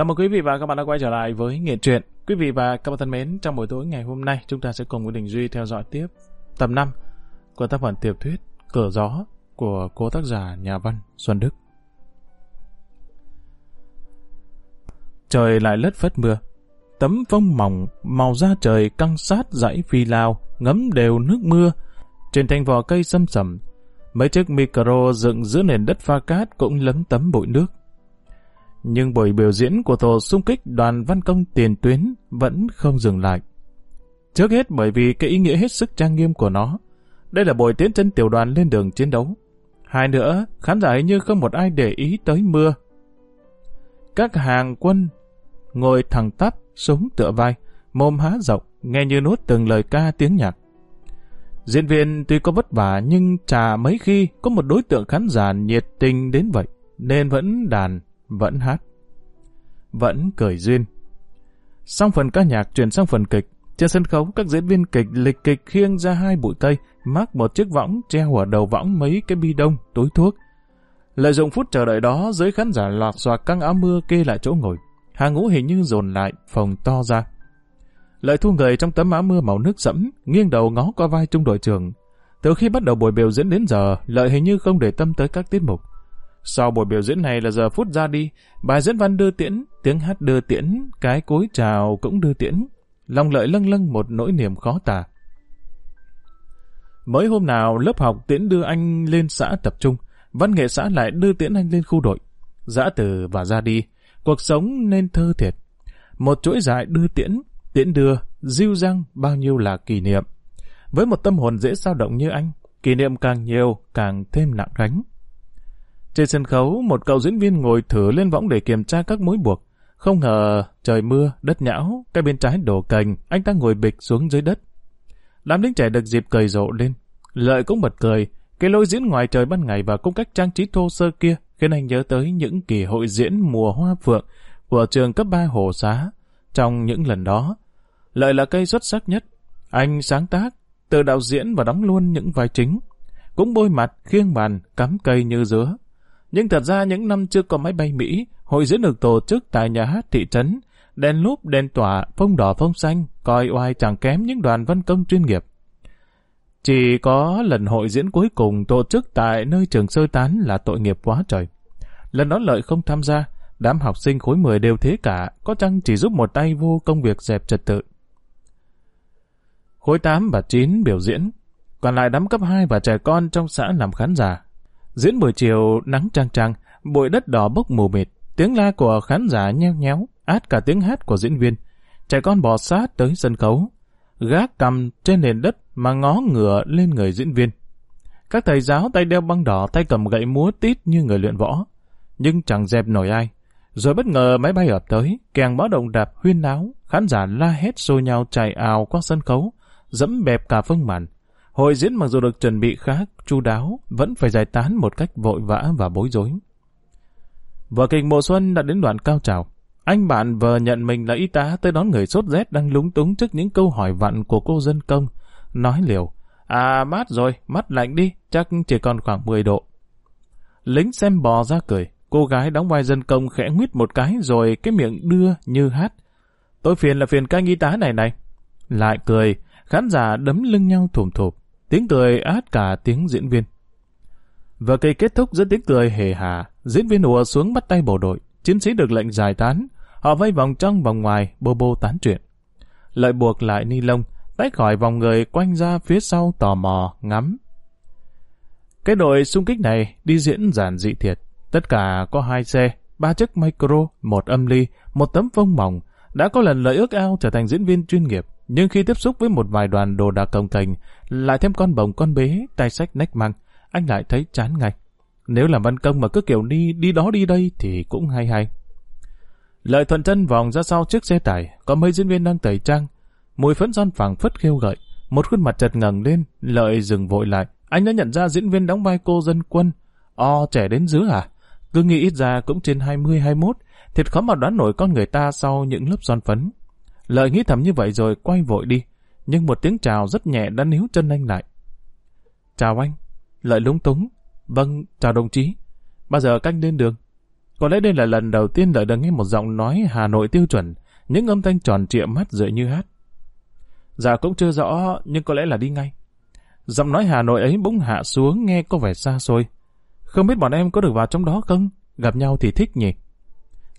Chào mừng quý vị và các bạn đã quay trở lại với Nghệ truyện. Quý vị và các bạn thân mến, trong buổi tối ngày hôm nay, chúng ta sẽ cùng với Đình Duy theo dõi tiếp tập 5 của tác phẩm tiểu thuyết Cửa Gió của cố tác giả nhà văn Xuân Đức. Trời lại lất phất mưa. Tấm phong mỏng, màu da trời căng sát dãy phi lao, ngấm đều nước mưa. Trên thanh vỏ cây xâm sầm, mấy chiếc micro dựng giữa nền đất pha cát cũng lấm tấm bụi nước. Nhưng buổi biểu diễn của tổ xung kích đoàn văn công tiền tuyến vẫn không dừng lại. Trước hết bởi vì cái ý nghĩa hết sức trang nghiêm của nó. Đây là buổi tiến chân tiểu đoàn lên đường chiến đấu. Hai nữa, khán giả như không một ai để ý tới mưa. Các hàng quân ngồi thẳng tắp, súng tựa vai, mồm há rộng, nghe như nốt từng lời ca tiếng nhạc. Diễn viên tuy có vất vả nhưng chả mấy khi có một đối tượng khán giả nhiệt tình đến vậy, nên vẫn đàn, vẫn hát. Vẫn cười duyên. Xong phần ca nhạc chuyển sang phần kịch, trên sân khấu các diễn viên kịch lịch kịch khiêng ra hai bụi cây, mắc một chiếc võng treo ở đầu võng mấy cái bi đông, túi thuốc. Lợi dụng phút chờ đợi đó, giới khán giả loạt xoạc căng áo mưa kê lại chỗ ngồi. Hàng ngũ hình như dồn lại, phòng to ra. Lợi thu người trong tấm áo mưa màu nước sẫm, nghiêng đầu ngó qua vai trung đội trưởng. Từ khi bắt đầu buổi biểu diễn đến giờ, Lợi hình như không để tâm tới các tiết mục. Sau buổi biểu diễn này là giờ phút ra đi, bài diễn văn đưa tiễn, tiếng hát đưa tiễn, cái cối chào cũng đưa tiễn. Lòng Lợi lâng lâng một nỗi niềm khó tả. Mới hôm nào lớp học tiễn đưa anh lên xã tập trung, văn nghệ xã lại đưa tiễn anh lên khu đội. Giã từ và ra đi, cuộc sống nên thơ thiệt. Một chuỗi dài đưa tiễn, tiễn đưa, diêu răng bao nhiêu là kỷ niệm. Với một tâm hồn dễ dao động như anh, kỷ niệm càng nhiều càng thêm nặng gánh. Trên sân khấu, một cậu diễn viên ngồi thử lên võng để kiểm tra các mối buộc. Không ngờ, trời mưa, đất nhão, cái bên trái đổ cành, anh ta ngồi bịch xuống dưới đất. Đám lính trẻ được dịp cười rộ lên. Lợi cũng bật cười, cái lối diễn ngoài trời ban ngày và cung cách trang trí thô sơ kia khiến anh nhớ tới những kỳ hội diễn mùa hoa phượng của trường cấp 3 Hồ Xá. Trong những lần đó, Lợi là cây xuất sắc nhất. Anh sáng tác, tự đạo diễn và đóng luôn những vai chính. Cũng bôi mặt, khiêng bàn, cắm cây như dứa. Nhưng thật ra những năm chưa có máy bay Mỹ, hội diễn được tổ chức tại nhà hát thị trấn, đèn lúp, đèn tỏa, phông đỏ, phông xanh, coi oai chẳng kém những đoàn văn công chuyên nghiệp. Chỉ có lần hội diễn cuối cùng tổ chức tại nơi trường sơ tán là tội nghiệp quá trời. Lần đó lợi không tham gia, đám học sinh khối 10 đều thế cả, có chăng chỉ giúp một tay vô công việc dẹp trật tự. Khối 8 và 9 biểu diễn, còn lại đám cấp 2 và trẻ con trong xã làm khán giả. Diễn buổi chiều nắng trang trang, bụi đất đỏ bốc mù mịt, tiếng la của khán giả nheo nhéo, át cả tiếng hát của diễn viên. Trẻ con bò sát tới sân khấu, gác cầm trên nền đất mà ngó ngửa lên người diễn viên. Các thầy giáo tay đeo băng đỏ, tay cầm gậy múa tít như người luyện võ. Nhưng chẳng dẹp nổi ai. Rồi bất ngờ máy bay ập tới, kèng báo động đạp huyên náo, khán giả la hét xô nhau chạy ào qua sân khấu, dẫm bẹp cả phương màn. Hội diễn mặc dù được chuẩn bị khá chu đáo, vẫn phải giải tán một cách vội vã và bối rối. Vở kịch mùa xuân đã đến đoạn cao trào. Anh bạn vừa nhận mình là y tá tới đón người sốt rét đang lúng túng trước những câu hỏi vặn của cô dân công. Nói liều, à mát rồi, mắt lạnh đi, chắc chỉ còn khoảng 10 độ. Lính xem bò ra cười, cô gái đóng vai dân công khẽ nguyết một cái rồi cái miệng đưa như hát. Tôi phiền là phiền canh y tá này này. Lại cười, khán giả đấm lưng nhau thùm thụp, tiếng cười át cả tiếng diễn viên. Vở kịch kết thúc giữa tiếng cười hề hà, diễn viên ùa xuống bắt tay bộ đội, chiến sĩ được lệnh giải tán, họ vây vòng trong vòng ngoài, bô bô tán chuyện. Lợi buộc lại ni lông, tách khỏi vòng người quanh ra phía sau tò mò, ngắm. Cái đội xung kích này đi diễn giản dị thiệt, tất cả có hai xe, ba chiếc micro, một âm ly, một tấm phông mỏng, đã có lần lợi ước ao trở thành diễn viên chuyên nghiệp, nhưng khi tiếp xúc với một vài đoàn đồ đạc công cành, lại thêm con bồng con bế, tay sách nách mang, anh lại thấy chán ngay. Nếu làm văn công mà cứ kiểu đi, đi đó đi đây thì cũng hay hay. Lợi thuận chân vòng ra sau chiếc xe tải, có mấy diễn viên đang tẩy trang. Mùi phấn son phẳng phất khiêu gợi, một khuôn mặt chật ngẩng lên, lợi dừng vội lại. Anh đã nhận ra diễn viên đóng vai cô dân quân. O, trẻ đến dứa à? Cứ nghĩ ít ra cũng trên 20-21, thiệt khó mà đoán nổi con người ta sau những lớp son phấn. Lợi nghĩ thầm như vậy rồi quay vội đi, nhưng một tiếng chào rất nhẹ đã níu chân anh lại. Chào anh. Lợi lúng túng. Vâng, chào đồng chí. Bao giờ canh lên đường? Có lẽ đây là lần đầu tiên Lợi được nghe một giọng nói Hà Nội tiêu chuẩn, những âm thanh tròn trịa mắt rượi như hát. Dạ cũng chưa rõ, nhưng có lẽ là đi ngay. Giọng nói Hà Nội ấy bỗng hạ xuống nghe có vẻ xa xôi. Không biết bọn em có được vào trong đó không? Gặp nhau thì thích nhỉ?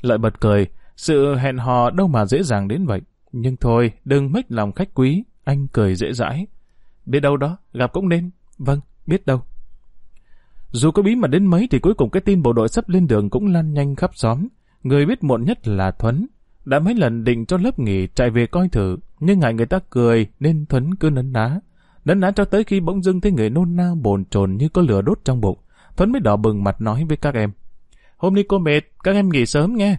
Lợi bật cười, sự hẹn hò đâu mà dễ dàng đến vậy. Nhưng thôi, đừng mất lòng khách quý, anh cười dễ dãi. Biết đâu đó, gặp cũng nên. Vâng, biết đâu. Dù có bí mật đến mấy thì cuối cùng cái tin bộ đội sắp lên đường cũng lan nhanh khắp xóm. Người biết muộn nhất là Thuấn. Đã mấy lần định cho lớp nghỉ chạy về coi thử, nhưng ngại người ta cười nên Thuấn cứ nấn ná. Nấn ná cho tới khi bỗng dưng thấy người nôn nao bồn chồn như có lửa đốt trong bụng. Thuấn mới đỏ bừng mặt nói với các em. Hôm nay cô mệt, các em nghỉ sớm nghe.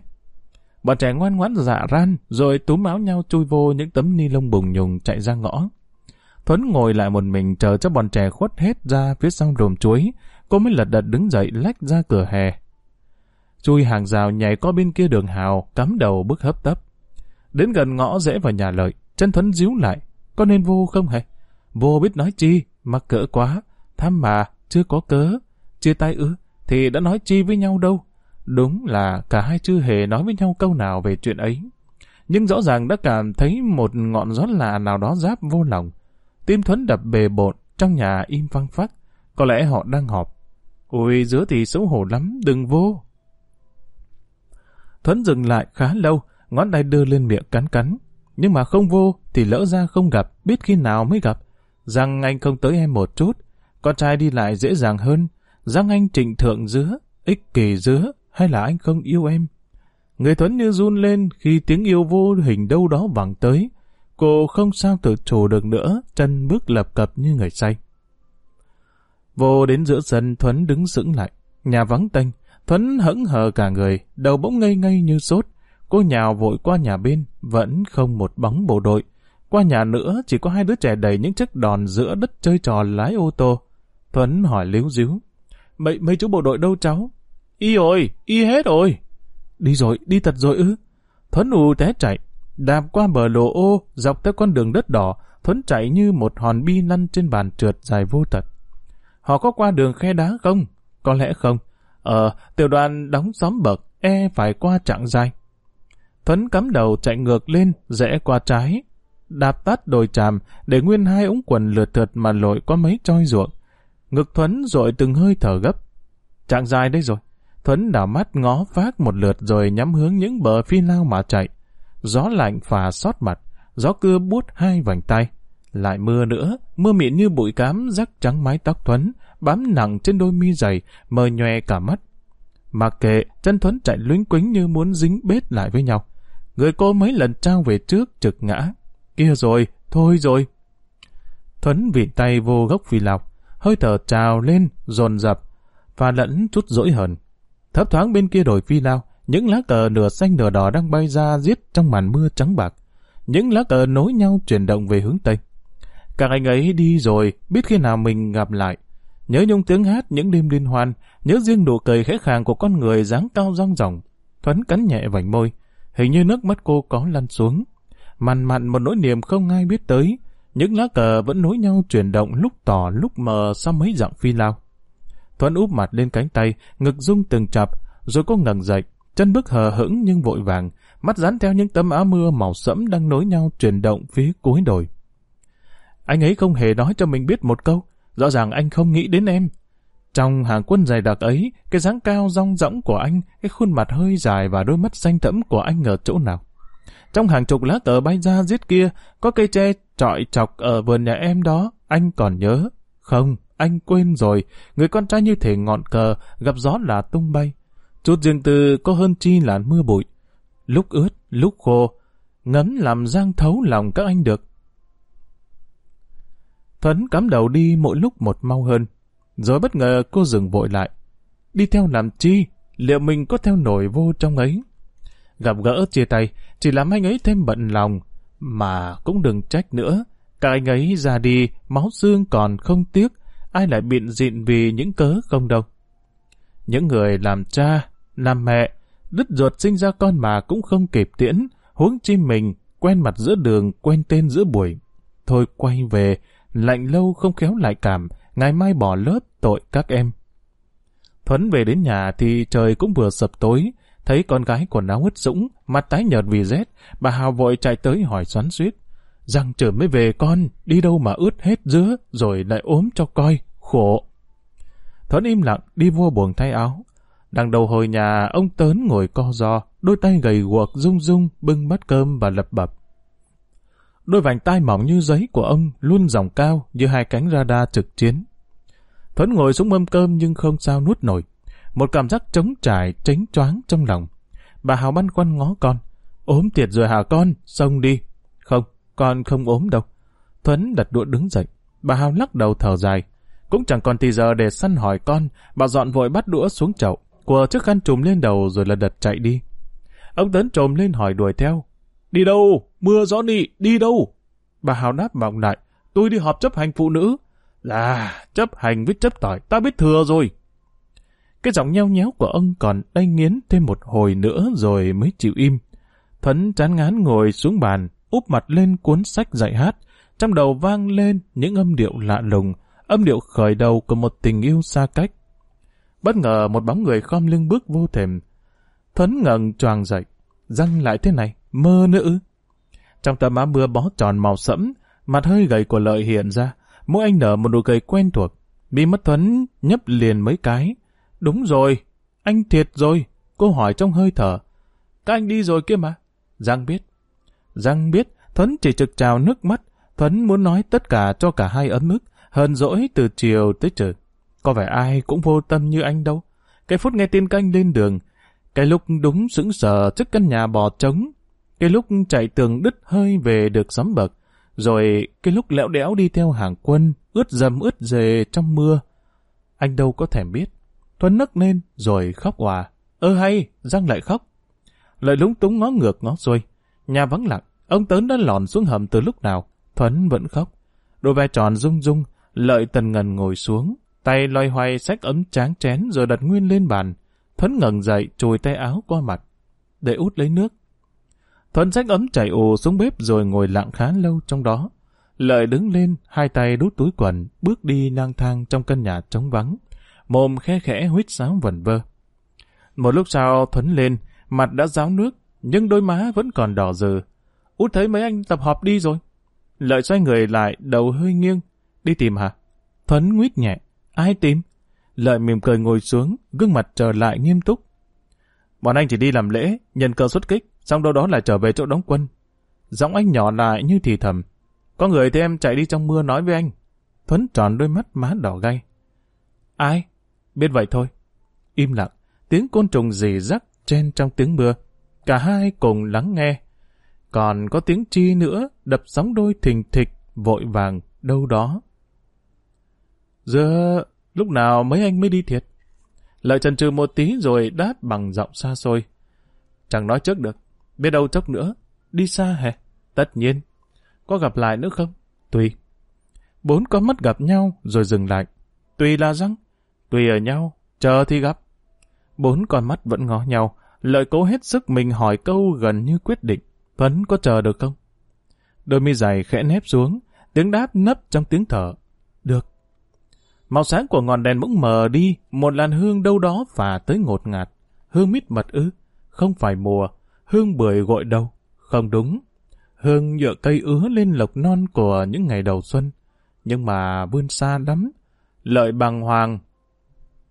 Bọn trẻ ngoan ngoãn dạ ran, rồi túm áo nhau chui vô những tấm ni lông bùng nhùng chạy ra ngõ. Thuấn ngồi lại một mình chờ cho bọn trẻ khuất hết ra phía sau rồm chuối, cô mới lật đật đứng dậy lách ra cửa hè. Chui hàng rào nhảy qua bên kia đường hào, cắm đầu bước hấp tấp. Đến gần ngõ rẽ vào nhà lợi, chân Thuấn díu lại, có nên vô không hề? Vô biết nói chi, mắc cỡ quá, tham mà, chưa có cớ, chia tay ư, thì đã nói chi với nhau đâu. Đúng là cả hai chưa hề nói với nhau câu nào về chuyện ấy. Nhưng rõ ràng đã cảm thấy một ngọn gió lạ nào đó giáp vô lòng. Tim Thuấn đập bề bộn, trong nhà im văng phắc. Có lẽ họ đang họp. Ôi, giữa thì xấu hổ lắm, đừng vô. Thuấn dừng lại khá lâu, ngón tay đưa lên miệng cắn cắn. Nhưng mà không vô thì lỡ ra không gặp, biết khi nào mới gặp. Rằng anh không tới em một chút, con trai đi lại dễ dàng hơn. Rằng anh trịnh thượng giữa, ích kỳ giữa, hay là anh không yêu em? Người Thuấn như run lên khi tiếng yêu vô hình đâu đó vẳng tới. Cô không sao tự chủ được nữa, chân bước lập cập như người say. Vô đến giữa sân Thuấn đứng sững lại. Nhà vắng tênh, Thuấn hững hờ cả người, đầu bỗng ngây ngây như sốt. Cô nhào vội qua nhà bên, vẫn không một bóng bộ đội. Qua nhà nữa, chỉ có hai đứa trẻ đầy những chiếc đòn giữa đất chơi trò lái ô tô. Thuấn hỏi líu díu. Mấy, mấy chú bộ đội đâu cháu? Y rồi, y hết rồi. Đi rồi, đi thật rồi ư. Thuấn ù té chạy, đạp qua bờ lộ ô, dọc theo con đường đất đỏ, Thuấn chạy như một hòn bi lăn trên bàn trượt dài vô tận. Họ có qua đường khe đá không? Có lẽ không. Ờ, tiểu đoàn đóng xóm bậc, e phải qua trạng dài. Thuấn cắm đầu chạy ngược lên, rẽ qua trái, đạp tắt đồi tràm để nguyên hai ống quần lượt thượt mà lội qua mấy choi ruộng. Ngực Thuấn rồi từng hơi thở gấp. Trạng dài đây rồi. Thuấn đảo mắt ngó phát một lượt rồi nhắm hướng những bờ phi lao mà chạy. Gió lạnh phà xót mặt, gió cưa buốt hai vành tay. Lại mưa nữa, mưa mịn như bụi cám rắc trắng mái tóc Thuấn, bám nặng trên đôi mi dày, mờ nhòe cả mắt. Mặc kệ, chân Thuấn chạy luyến quính như muốn dính bết lại với nhau. Người cô mấy lần trao về trước trực ngã. Kia rồi, thôi rồi. Thuấn vịn tay vô gốc phi lao, hơi thở trào lên, dồn dập, và lẫn chút dỗi hờn. Thấp thoáng bên kia đồi phi lao, những lá cờ nửa xanh nửa đỏ đang bay ra giết trong màn mưa trắng bạc. Những lá cờ nối nhau chuyển động về hướng Tây. Các anh ấy đi rồi, biết khi nào mình gặp lại. Nhớ nhung tiếng hát những đêm liên hoan, nhớ riêng nụ cười khẽ khàng của con người dáng cao rong ròng. Thuấn cắn nhẹ vành môi, hình như nước mắt cô có lăn xuống. Mặn mặn một nỗi niềm không ai biết tới, những lá cờ vẫn nối nhau chuyển động lúc tỏ lúc mờ sau mấy dặm phi lao. Thuấn úp mặt lên cánh tay, ngực rung từng chập, rồi cô ngẩng dậy, chân bước hờ hững nhưng vội vàng, mắt dán theo những tấm áo mưa màu sẫm đang nối nhau chuyển động phía cuối đồi. Anh ấy không hề nói cho mình biết một câu, rõ ràng anh không nghĩ đến em. Trong hàng quân dày đặc ấy, cái dáng cao rong rỗng của anh, cái khuôn mặt hơi dài và đôi mắt xanh thẫm của anh ở chỗ nào? Trong hàng chục lá cờ bay ra giết kia, có cây tre trọi chọc ở vườn nhà em đó, anh còn nhớ. Không, anh quên rồi, người con trai như thể ngọn cờ, gặp gió là tung bay. Chút riêng tư có hơn chi là mưa bụi. Lúc ướt, lúc khô, ngấm làm giang thấu lòng các anh được. Thuấn cắm đầu đi mỗi lúc một mau hơn. Rồi bất ngờ cô dừng vội lại. Đi theo làm chi? Liệu mình có theo nổi vô trong ấy? Gặp gỡ chia tay, chỉ làm anh ấy thêm bận lòng. Mà cũng đừng trách nữa. Cả anh ấy ra đi, máu xương còn không tiếc. Ai lại biện dịn vì những cớ không đâu. Những người làm cha, làm mẹ, đứt ruột sinh ra con mà cũng không kịp tiễn, huống chi mình, quen mặt giữa đường, quen tên giữa buổi. Thôi quay về, lạnh lâu không khéo lại cảm, ngày mai bỏ lớp tội các em. Thuấn về đến nhà thì trời cũng vừa sập tối, thấy con gái quần áo ướt sũng, mặt tái nhợt vì rét, bà Hào vội chạy tới hỏi xoắn suýt. Rằng trở mới về con, đi đâu mà ướt hết dứa, rồi lại ốm cho coi, khổ. Thuấn im lặng đi vô buồng thay áo. Đằng đầu hồi nhà, ông Tớn ngồi co giò, đôi tay gầy guộc rung rung bưng bát cơm và lập bập. Đôi vành tai mỏng như giấy của ông luôn dòng cao như hai cánh radar trực chiến. Thuấn ngồi xuống mâm cơm nhưng không sao nuốt nổi. Một cảm giác trống trải, tránh choáng trong lòng. Bà Hào băn khoăn ngó con. ốm tiệt rồi hả con? Xông đi. Con không ốm đâu. Thuấn đặt đũa đứng dậy. Bà Hào lắc đầu thở dài. Cũng chẳng còn thì giờ để săn hỏi con. Bà dọn vội bắt đũa xuống chậu. Quờ chiếc khăn trùm lên đầu rồi là đật chạy đi. Ông Tấn trồm lên hỏi đuổi theo. Đi đâu? Mưa gió nị, đi đâu? Bà Hào đáp vọng lại. Tôi đi họp chấp hành phụ nữ. Là, chấp hành với chấp tỏi, ta biết thừa rồi. Cái giọng nheo nhéo của ông còn đay nghiến thêm một hồi nữa rồi mới chịu im. Thuấn chán ngán ngồi xuống bàn, úp mặt lên cuốn sách dạy hát, trong đầu vang lên những âm điệu lạ lùng, âm điệu khởi đầu của một tình yêu xa cách. Bất ngờ một bóng người khom lưng bước vô thềm. Thuấn ngẩng choàng dậy, răng lại thế này, mơ nữa ư. Trong tấm áo mưa bó tròn màu sẫm, mặt hơi gầy của lợi hiện ra, mỗi anh nở một nụ cười quen thuộc. Bị mất Thuấn nhấp liền mấy cái. Đúng rồi, anh thiệt rồi, cô hỏi trong hơi thở. Các anh đi rồi kia mà. Giang biết. Giang biết, Thuấn chỉ trực trào nước mắt. Thuấn muốn nói tất cả cho cả hai ấm ức, hờn dỗi từ chiều tới trời. Có vẻ ai cũng vô tâm như anh đâu. Cái phút nghe tin canh lên đường, cái lúc đúng sững sờ trước căn nhà bò trống, cái lúc chạy tường đứt hơi về được sắm bậc, rồi cái lúc lẹo đẽo đi theo hàng quân, ướt dầm ướt dề trong mưa. Anh đâu có thèm biết. Thuấn nấc lên rồi khóc hòa. Ơ hay, răng lại khóc. Lợi lúng túng ngó ngược ngó xuôi. Nhà vắng lặng, ông Tớn đã lòn xuống hầm từ lúc nào. Thuấn vẫn khóc. Đôi vai tròn rung rung, lợi tần ngần ngồi xuống. Tay loay hoay sách ấm tráng chén rồi đặt nguyên lên bàn. Thuấn ngẩng dậy, chùi tay áo qua mặt. Để út lấy nước. Thuấn sách ấm chảy ồ xuống bếp rồi ngồi lặng khá lâu trong đó. Lợi đứng lên, hai tay đút túi quần, bước đi lang thang trong căn nhà trống vắng. Mồm khe khẽ huyết sáo vẩn vơ. Một lúc sau Thuấn lên, mặt đã ráo nước, nhưng đôi má vẫn còn đỏ dừ. Út thấy mấy anh tập họp đi rồi. Lợi xoay người lại, đầu hơi nghiêng. Đi tìm hả? Thuấn nguyết nhẹ. Ai tìm? Lợi mỉm cười ngồi xuống, gương mặt trở lại nghiêm túc. Bọn anh chỉ đi làm lễ, nhân cơ xuất kích, xong đâu đó lại trở về chỗ đóng quân. Giọng anh nhỏ lại như thì thầm. Có người thì em chạy đi trong mưa nói với anh. Thuấn tròn đôi mắt má đỏ gay. Ai? Biết vậy thôi. Im lặng, tiếng côn trùng rì rắc chen trong tiếng mưa. Cả hai cùng lắng nghe. Còn có tiếng chi nữa đập sóng đôi thình thịch, vội vàng, đâu đó. Giờ, lúc nào mấy anh mới đi thiệt? Lợi trần trừ một tí rồi đáp bằng giọng xa xôi. Chẳng nói trước được, biết đâu chốc nữa. Đi xa hả? Tất nhiên. Có gặp lại nữa không? Tùy. Bốn con mắt gặp nhau rồi dừng lại. Tùy là răng. Tùy ở nhau, chờ thì gặp. Bốn con mắt vẫn ngó nhau, lợi cố hết sức mình hỏi câu gần như quyết định. Tuấn có chờ được không? Đôi mi dài khẽ nép xuống, tiếng đáp nấp trong tiếng thở. Được. Màu sáng của ngọn đèn bỗng mờ đi, một làn hương đâu đó phả tới ngột ngạt. Hương mít mật ư? Không phải mùa. Hương bưởi gội đâu? Không đúng. Hương nhựa cây ứa lên lộc non của những ngày đầu xuân. Nhưng mà vươn xa lắm. Lợi bằng hoàng.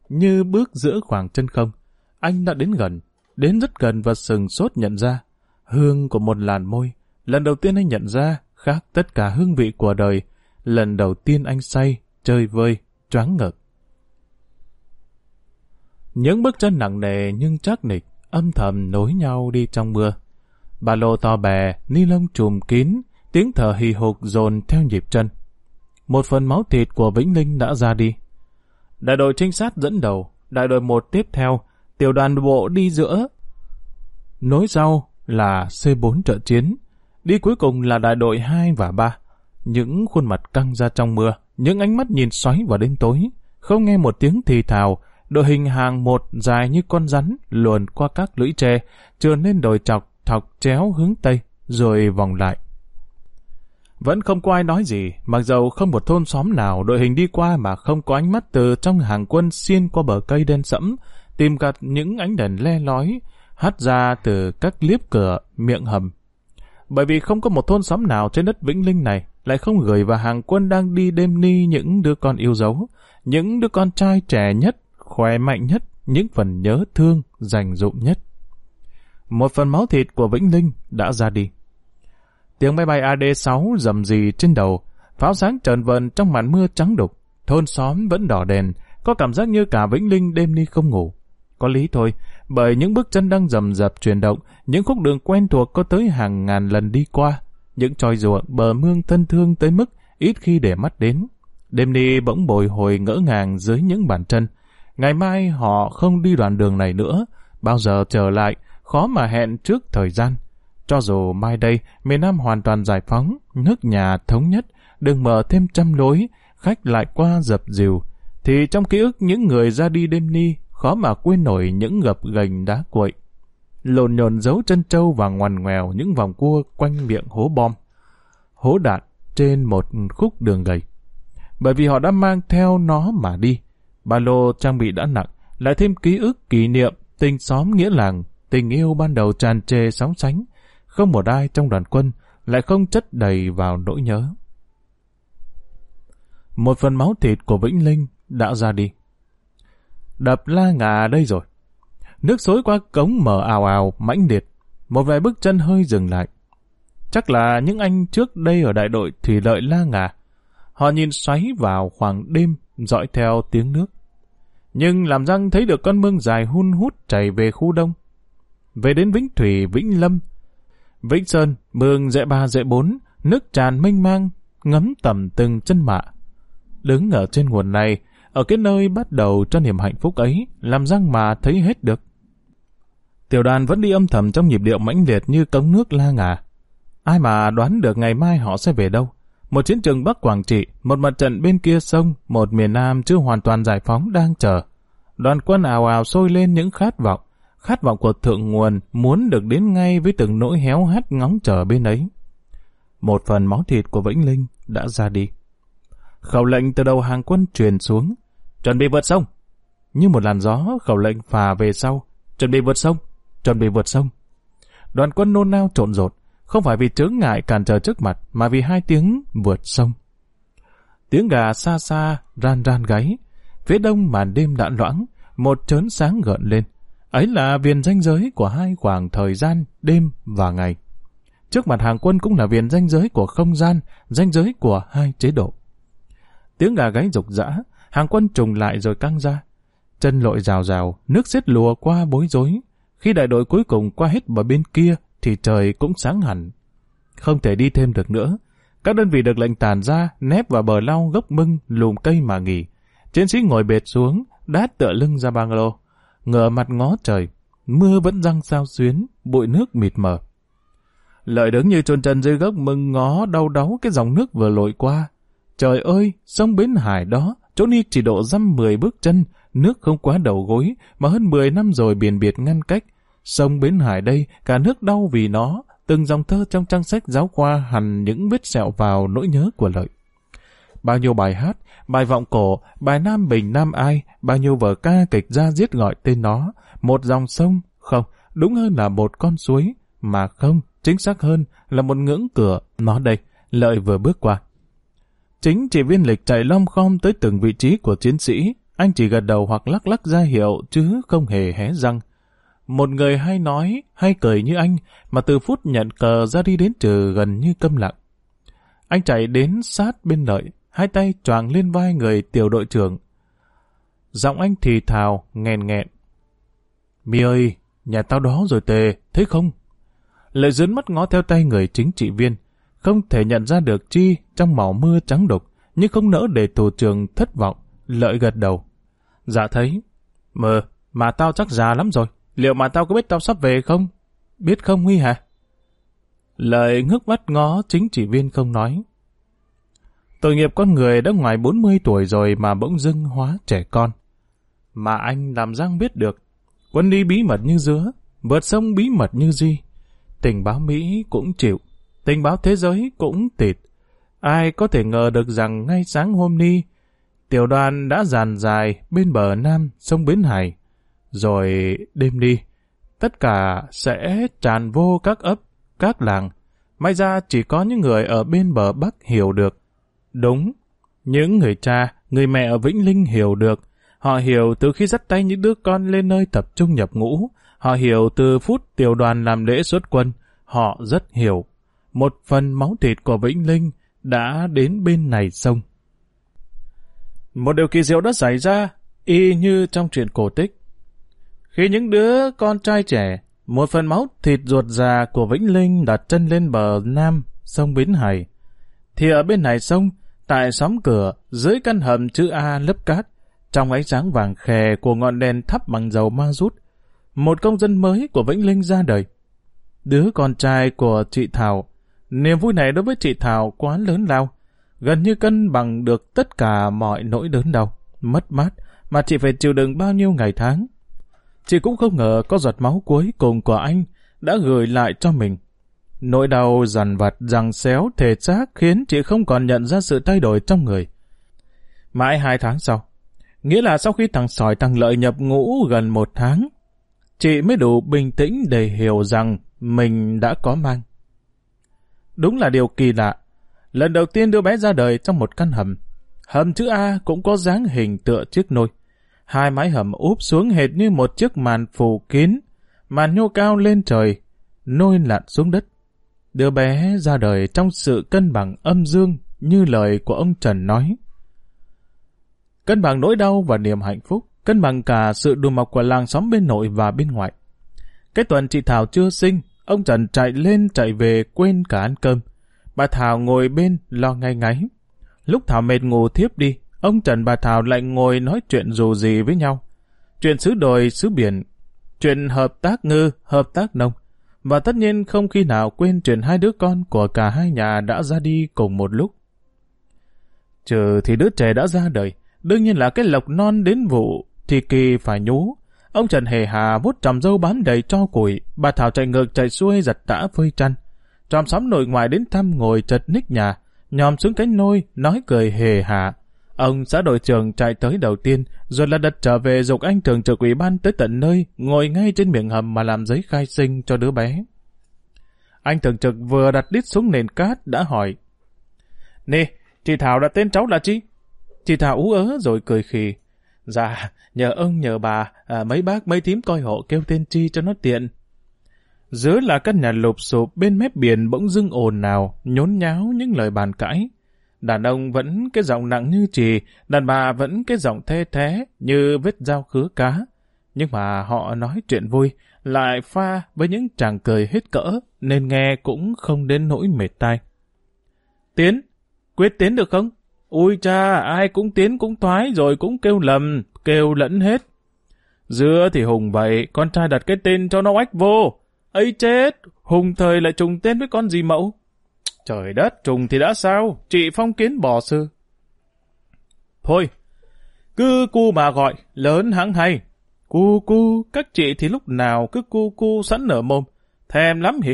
Như bước giữa khoảng chân không. Anh đã đến gần. Đến rất gần và sừng sốt nhận ra. Hương của một làn môi. Lần đầu tiên anh nhận ra khác tất cả hương vị của đời. Lần đầu tiên anh say, chơi vơi, choáng ngợp. Những bước chân nặng nề nhưng chắc nịch, âm thầm nối nhau đi trong mưa. Ba lô to bè, ni lông trùm kín, tiếng thở hì hục dồn theo nhịp chân. Một phần máu thịt của Vĩnh Linh đã ra đi. Đại đội trinh sát dẫn đầu, đại đội một tiếp theo, tiểu đoàn bộ đi giữa. Nối sau là C4 trợ chiến, đi cuối cùng là đại đội 2 và 3. Những khuôn mặt căng ra trong mưa, những ánh mắt nhìn xoáy vào đêm tối, không nghe một tiếng thì thào, đội hình hàng một dài như con rắn luồn qua các lũy tre, trườn lên đồi chọc, thọc chéo hướng tây, rồi vòng lại. Vẫn không có ai nói gì, mặc dầu không một thôn xóm nào đội hình đi qua mà không có ánh mắt từ trong hàng quân xiên qua bờ cây đen sẫm, tìm gặp những ánh đèn le lói, hắt ra từ các liếp cửa, miệng hầm. Bởi vì không có một thôn xóm nào trên đất Vĩnh Linh này lại không gửi vào hàng quân đang đi đêm ni những đứa con yêu dấu, những đứa con trai trẻ nhất, khỏe mạnh nhất, những phần nhớ thương, dành dụng nhất. Một phần máu thịt của Vĩnh Linh đã ra đi. Tiếng máy bay AD-6 rầm rì trên đầu, pháo sáng trần vần trong màn mưa trắng đục, thôn xóm vẫn đỏ đèn, có cảm giác như cả Vĩnh Linh đêm ni không ngủ. Có lý thôi, bởi những bước chân đang rầm rập chuyển động, những khúc đường quen thuộc có tới hàng ngàn lần đi qua, những tròi ruộng bờ mương thân thương tới mức ít khi để mắt đến. Đêm ni bỗng bồi hồi ngỡ ngàng dưới những bàn chân. Ngày mai họ không đi đoạn đường này nữa, bao giờ trở lại, khó mà hẹn trước thời gian. Cho dù mai đây, miền Nam hoàn toàn giải phóng, nước nhà thống nhất, đừng mở thêm trăm lối, khách lại qua dập dìu, thì trong ký ức những người ra đi đêm ni khó mà quên nổi những gập gành đá cuội. Lộn nhồn giấu chân trâu và ngoằn ngoèo những vòng cua quanh miệng hố bom. Hố đạn trên một khúc đường gầy. Bởi vì họ đã mang theo nó mà đi. Ba lô trang bị đã nặng, lại thêm ký ức kỷ niệm, tình xóm nghĩa làng, tình yêu ban đầu tràn trề sóng sánh. Không một ai trong đoàn quân lại không chất đầy vào nỗi nhớ. Một phần máu thịt của Vĩnh Linh đã ra đi đập la ngà đây rồi. Nước xối qua cống mở ào ào, mãnh liệt. Một vài bước chân hơi dừng lại. Chắc là những anh trước đây ở đại đội thủy lợi la ngà. Họ nhìn xoáy vào khoảng đêm, dõi theo tiếng nước. Nhưng làm răng thấy được con mương dài hun hút chảy về khu đông. Về đến Vĩnh Thủy, Vĩnh Lâm, Vĩnh Sơn, mương dễ ba dễ bốn, nước tràn mênh mang, ngấm tầm từng chân mạ. Đứng ở trên nguồn này, ở cái nơi bắt đầu cho niềm hạnh phúc ấy, làm răng mà thấy hết được. Tiểu đoàn vẫn đi âm thầm trong nhịp điệu mãnh liệt như cống nước la ngà. Ai mà đoán được ngày mai họ sẽ về đâu? Một chiến trường Bắc Quảng Trị, một mặt trận bên kia sông, một miền Nam chưa hoàn toàn giải phóng đang chờ. Đoàn quân ào ào sôi lên những khát vọng, khát vọng của thượng nguồn muốn được đến ngay với từng nỗi héo hắt ngóng chờ bên ấy. Một phần máu thịt của Vĩnh Linh đã ra đi. Khẩu lệnh từ đầu hàng quân truyền xuống, chuẩn bị vượt sông. Như một làn gió, khẩu lệnh phà về sau, chuẩn bị vượt sông, chuẩn bị vượt sông. Đoàn quân nôn nao trộn rột, không phải vì chướng ngại cản trở trước mặt, mà vì hai tiếng vượt sông. Tiếng gà xa xa, ran ran gáy. Phía đông màn đêm đã loãng, một chớn sáng gợn lên. Ấy là viền danh giới của hai khoảng thời gian, đêm và ngày. Trước mặt hàng quân cũng là viền danh giới của không gian, danh giới của hai chế độ. Tiếng gà gáy rục rã, hàng quân trùng lại rồi căng ra. Chân lội rào rào, nước xiết lùa qua bối rối. Khi đại đội cuối cùng qua hết bờ bên kia, thì trời cũng sáng hẳn. Không thể đi thêm được nữa. Các đơn vị được lệnh tàn ra, nép vào bờ lau gốc mưng, lùm cây mà nghỉ. Chiến sĩ ngồi bệt xuống, đát tựa lưng ra băng lô. Ngờ mặt ngó trời, mưa vẫn răng sao xuyến, bụi nước mịt mờ. Lợi đứng như trôn chân dưới gốc mưng ngó đau đáu cái dòng nước vừa lội qua. Trời ơi, sông Bến Hải đó, chỗ ni chỉ độ dăm mười bước chân, nước không quá đầu gối, mà hơn mười năm rồi biển biệt ngăn cách. Sông Bến Hải đây, cả nước đau vì nó, từng dòng thơ trong trang sách giáo khoa hằn những vết sẹo vào nỗi nhớ của lợi. Bao nhiêu bài hát, bài vọng cổ, bài Nam Bình Nam Ai, bao nhiêu vở ca kịch ra giết gọi tên nó, một dòng sông, không, đúng hơn là một con suối, mà không, chính xác hơn là một ngưỡng cửa, nó đây, lợi vừa bước qua. Chính chỉ viên lịch chạy lom khom tới từng vị trí của chiến sĩ, anh chỉ gật đầu hoặc lắc lắc ra hiệu chứ không hề hé răng. Một người hay nói, hay cười như anh, mà từ phút nhận cờ ra đi đến trừ gần như câm lặng. Anh chạy đến sát bên lợi, hai tay choàng lên vai người tiểu đội trưởng. Giọng anh thì thào, nghèn nghẹn. Mi ơi, nhà tao đó rồi tề, thấy không? Lợi dướn mắt ngó theo tay người chính trị viên, không thể nhận ra được chi trong màu mưa trắng đục, nhưng không nỡ để thủ trường thất vọng, lợi gật đầu. Dạ thấy. Mờ, mà tao chắc già lắm rồi, liệu mà tao có biết tao sắp về không? Biết không Huy hả? Lợi ngước mắt ngó chính trị viên không nói. Tội nghiệp con người đã ngoài 40 tuổi rồi mà bỗng dưng hóa trẻ con. Mà anh làm răng biết được. Quân đi bí mật như dứa, vượt sông bí mật như di. Tình báo Mỹ cũng chịu tình báo thế giới cũng tịt. ai có thể ngờ được rằng ngay sáng hôm nay, tiểu đoàn đã dàn dài bên bờ nam sông Bến Hải. Rồi đêm đi, tất cả sẽ tràn vô các ấp, các làng. May ra chỉ có những người ở bên bờ Bắc hiểu được. Đúng, những người cha, người mẹ ở Vĩnh Linh hiểu được. Họ hiểu từ khi dắt tay những đứa con lên nơi tập trung nhập ngũ. Họ hiểu từ phút tiểu đoàn làm lễ xuất quân. Họ rất hiểu. Một phần máu thịt của Vĩnh Linh đã đến bên này sông. Một điều kỳ diệu đã xảy ra, y như trong truyện cổ tích. Khi những đứa con trai trẻ, một phần máu thịt ruột già của Vĩnh Linh đặt chân lên bờ nam sông Bến Hải, thì ở bên này sông, tại xóm cửa, dưới căn hầm chữ A lấp cát, trong ánh sáng vàng khè của ngọn đèn thắp bằng dầu ma rút, một công dân mới của Vĩnh Linh ra đời. Đứa con trai của chị Thảo, niềm vui này đối với chị Thảo quá lớn lao, gần như cân bằng được tất cả mọi nỗi đớn đau, mất mát mà chị phải chịu đựng bao nhiêu ngày tháng. Chị cũng không ngờ có giọt máu cuối cùng của anh đã gửi lại cho mình. Nỗi đau dằn vặt rằng xéo thể xác khiến chị không còn nhận ra sự thay đổi trong người. Mãi hai tháng sau, nghĩa là sau khi thằng sỏi thằng lợi nhập ngũ gần một tháng, chị mới đủ bình tĩnh để hiểu rằng mình đã có mang. Đúng là điều kỳ lạ. Lần đầu tiên đứa bé ra đời trong một căn hầm. Hầm chữ A cũng có dáng hình tựa chiếc nôi. Hai mái hầm úp xuống hệt như một chiếc màn phủ kín, màn nhô cao lên trời, nôi lặn xuống đất. Đứa bé ra đời trong sự cân bằng âm dương như lời của ông Trần nói. Cân bằng nỗi đau và niềm hạnh phúc, cân bằng cả sự đùm mọc của làng xóm bên nội và bên ngoài. Cái tuần chị Thảo chưa sinh, ông Trần chạy lên chạy về quên cả ăn cơm. Bà Thảo ngồi bên lo ngay ngáy. Lúc Thảo mệt ngủ thiếp đi, ông Trần bà Thảo lại ngồi nói chuyện dù gì với nhau. Chuyện xứ đồi, xứ biển, chuyện hợp tác ngư, hợp tác nông. Và tất nhiên không khi nào quên chuyện hai đứa con của cả hai nhà đã ra đi cùng một lúc. Trừ thì đứa trẻ đã ra đời, đương nhiên là cái lộc non đến vụ thì kỳ phải nhú. Ông Trần Hề Hà vút tròm dâu bám đầy cho củi, bà Thảo chạy ngược chạy xuôi giật tã phơi chăn. Tròm xóm nội ngoài đến thăm ngồi chật ních nhà, nhòm xuống cánh nôi, nói cười hề hà. Ông xã đội trưởng chạy tới đầu tiên, rồi là đật trở về dục anh thường trực ủy ban tới tận nơi, ngồi ngay trên miệng hầm mà làm giấy khai sinh cho đứa bé. Anh thường trực vừa đặt đít xuống nền cát đã hỏi. Nè, chị Thảo đặt tên cháu là chi? Chị Thảo ú ớ rồi cười khì. Dạ, nhờ ông nhờ bà, à, mấy bác mấy thím coi hộ kêu tên chi cho nó tiện. Dưới là căn nhà lụp sụp bên mép biển bỗng dưng ồn nào, nhốn nháo những lời bàn cãi. Đàn ông vẫn cái giọng nặng như trì, đàn bà vẫn cái giọng thê thế như vết dao khứa cá. Nhưng mà họ nói chuyện vui, lại pha với những chàng cười hết cỡ, nên nghe cũng không đến nỗi mệt tai. Tiến, quyết tiến được không? Ui cha, ai cũng tiến cũng thoái rồi cũng kêu lầm, kêu lẫn hết. Giữa thì Hùng vậy, con trai đặt cái tên cho nó oách vô. ấy chết, Hùng thời lại trùng tên với con gì mẫu? Trời đất, trùng thì đã sao? Chị phong kiến bò sư. Thôi, cứ cu mà gọi, lớn hãng hay. Cu cu, các chị thì lúc nào cứ cu cu sẵn nở mồm. Thèm lắm hỉ?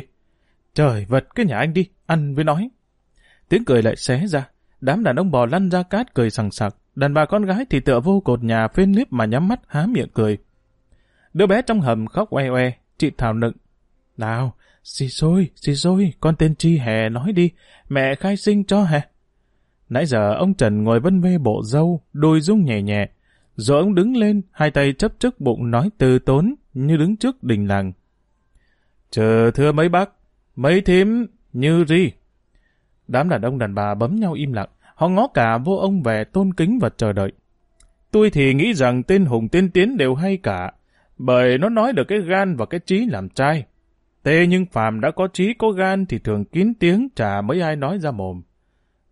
Trời vật cái nhà anh đi, ăn với nói. Tiếng cười lại xé ra. Đám đàn ông bò lăn ra cát cười sằng sặc. Đàn bà con gái thì tựa vô cột nhà phên liếp mà nhắm mắt há miệng cười. Đứa bé trong hầm khóc oe oe, chị Thảo nựng. Nào, xì xôi, xì xôi, con tên Chi hè nói đi, mẹ khai sinh cho hè. Nãy giờ ông Trần ngồi vân vê bộ dâu, đôi rung nhẹ nhẹ. Rồi ông đứng lên, hai tay chấp trước bụng nói từ tốn, như đứng trước đình làng. Chờ thưa mấy bác, mấy thím, như ri. Đám đàn ông đàn bà bấm nhau im lặng, họ ngó cả vô ông về tôn kính và chờ đợi. Tôi thì nghĩ rằng tên Hùng tên Tiến đều hay cả, bởi nó nói được cái gan và cái trí làm trai. Tê nhưng phàm đã có trí có gan thì thường kín tiếng chả mấy ai nói ra mồm.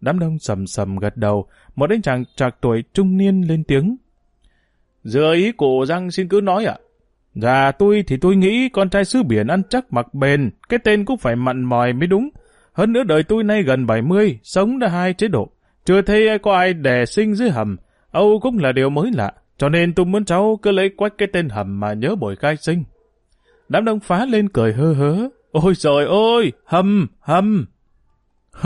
Đám đông sầm sầm gật đầu, một anh chàng trạc tuổi trung niên lên tiếng. Dựa ý cụ răng xin cứ nói ạ. Dạ tôi thì tôi nghĩ con trai xứ biển ăn chắc mặc bền, cái tên cũng phải mặn mòi mới đúng. Hơn nữa đời tôi nay gần 70, sống đã hai chế độ. Chưa thấy có ai đẻ sinh dưới hầm. Âu cũng là điều mới lạ. Cho nên tôi muốn cháu cứ lấy quách cái tên hầm mà nhớ buổi khai sinh. Đám đông phá lên cười hơ hớ. Ôi trời ơi, hầm, hầm.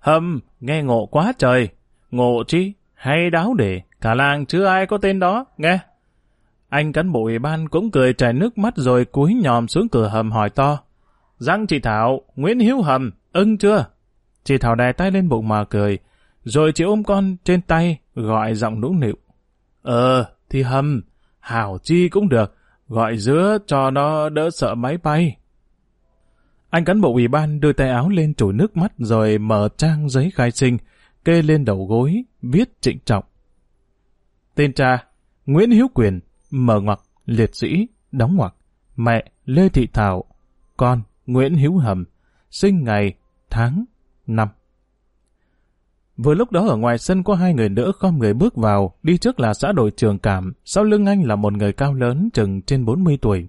Hầm, nghe ngộ quá trời. Ngộ chi, hay đáo để, cả làng chưa ai có tên đó, nghe. Anh cán bộ ủy ban cũng cười chảy nước mắt rồi cúi nhòm xuống cửa hầm hỏi to. Răng chị Thảo, Nguyễn Hiếu Hầm, ưng chưa? Chị Thảo đè tay lên bụng mà cười, rồi chị ôm con trên tay, gọi giọng nũng nịu. Ờ, thì Hầm, Hảo Chi cũng được, gọi giữa cho nó đỡ sợ máy bay. Anh cán bộ ủy ban đưa tay áo lên chùi nước mắt rồi mở trang giấy khai sinh, kê lên đầu gối, viết trịnh trọng. Tên cha, Nguyễn Hiếu Quyền, mở ngoặc, liệt sĩ, đóng ngoặc, mẹ, Lê Thị Thảo, con, Nguyễn Hiếu Hầm, sinh ngày, tháng, năm. Vừa lúc đó ở ngoài sân có hai người nữa không người bước vào, đi trước là xã đội trường cảm, sau lưng anh là một người cao lớn chừng trên 40 tuổi.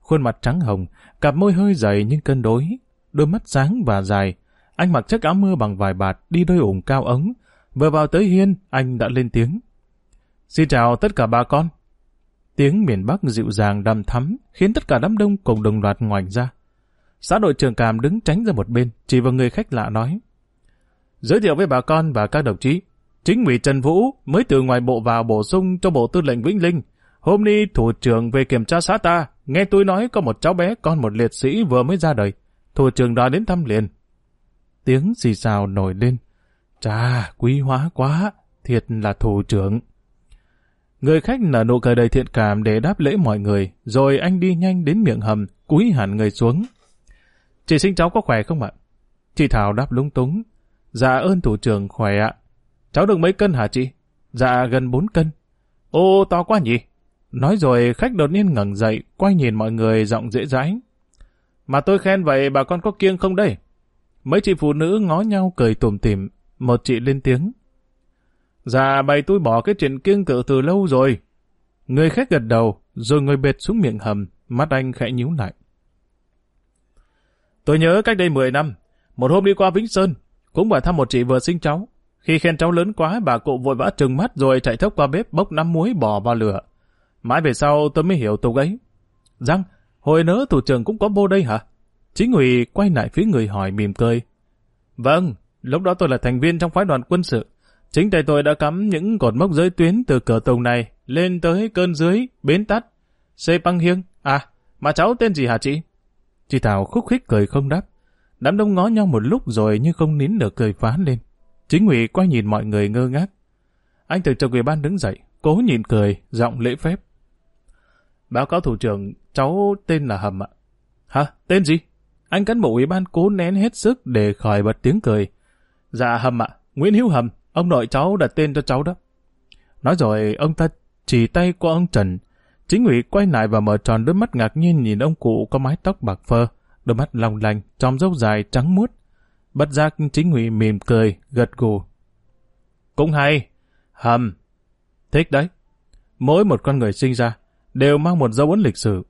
Khuôn mặt trắng hồng, cặp môi hơi dày nhưng cân đối, đôi mắt sáng và dài. Anh mặc chiếc áo mưa bằng vài bạt, đi đôi ủng cao ống. Vừa vào tới hiên, anh đã lên tiếng. Xin chào tất cả bà con. Tiếng miền Bắc dịu dàng đầm thắm, khiến tất cả đám đông cùng đồng loạt ngoảnh ra. Xã đội trường cảm đứng tránh ra một bên, chỉ vào người khách lạ nói. Giới thiệu với bà con và các đồng chí, chính ủy Trần Vũ mới từ ngoài bộ vào bổ sung cho bộ tư lệnh Vĩnh Linh. Hôm nay thủ trưởng về kiểm tra xã ta, nghe tôi nói có một cháu bé con một liệt sĩ vừa mới ra đời. Thủ trưởng đòi đến thăm liền. Tiếng xì xào nổi lên. Chà, quý hóa quá, thiệt là thủ trưởng. Người khách nở nụ cười đầy thiện cảm để đáp lễ mọi người, rồi anh đi nhanh đến miệng hầm, cúi hẳn người xuống. Chị sinh cháu có khỏe không ạ? Chị Thảo đáp lúng túng. Dạ ơn thủ trưởng khỏe ạ. Cháu được mấy cân hả chị? Dạ gần 4 cân. Ô to quá nhỉ? Nói rồi khách đột nhiên ngẩng dậy, quay nhìn mọi người giọng dễ dãi. Mà tôi khen vậy bà con có kiêng không đây? Mấy chị phụ nữ ngó nhau cười tủm tỉm, một chị lên tiếng. Dạ bày tôi bỏ cái chuyện kiêng cự từ lâu rồi. Người khách gật đầu, rồi người bệt xuống miệng hầm, mắt anh khẽ nhíu lại. Tôi nhớ cách đây 10 năm, một hôm đi qua Vĩnh Sơn, cũng phải thăm một chị vừa sinh cháu. Khi khen cháu lớn quá, bà cụ vội vã trừng mắt rồi chạy thốc qua bếp bốc nắm muối bò vào lửa. Mãi về sau tôi mới hiểu tục ấy. Rằng, hồi nỡ thủ trưởng cũng có vô đây hả? Chính ủy quay lại phía người hỏi mỉm cười. Vâng, lúc đó tôi là thành viên trong phái đoàn quân sự. Chính tay tôi đã cắm những cột mốc giới tuyến từ cửa tùng này lên tới cơn dưới, bến tắt. Xê băng hiêng. À, mà cháu tên gì hả chị? Chị Thảo khúc khích cười không đáp. Đám đông ngó nhau một lúc rồi nhưng không nín được cười phá lên. Chính ủy quay nhìn mọi người ngơ ngác. Anh từ trong ủy ban đứng dậy, cố nhìn cười, giọng lễ phép. Báo cáo thủ trưởng, cháu tên là Hầm ạ. Hả? Tên gì? Anh cán bộ ủy ban cố nén hết sức để khỏi bật tiếng cười. Dạ Hầm ạ, Nguyễn Hiếu Hầm, ông nội cháu đặt tên cho cháu đó. Nói rồi ông ta chỉ tay qua ông Trần. Chính ủy quay lại và mở tròn đôi mắt ngạc nhiên nhìn ông cụ có mái tóc bạc phơ, đôi mắt long lanh, tròm dốc dài trắng muốt. Bất giác chính ủy mỉm cười, gật gù. Cũng hay, Hầm, thích đấy. Mỗi một con người sinh ra, đều mang một dấu ấn lịch sử.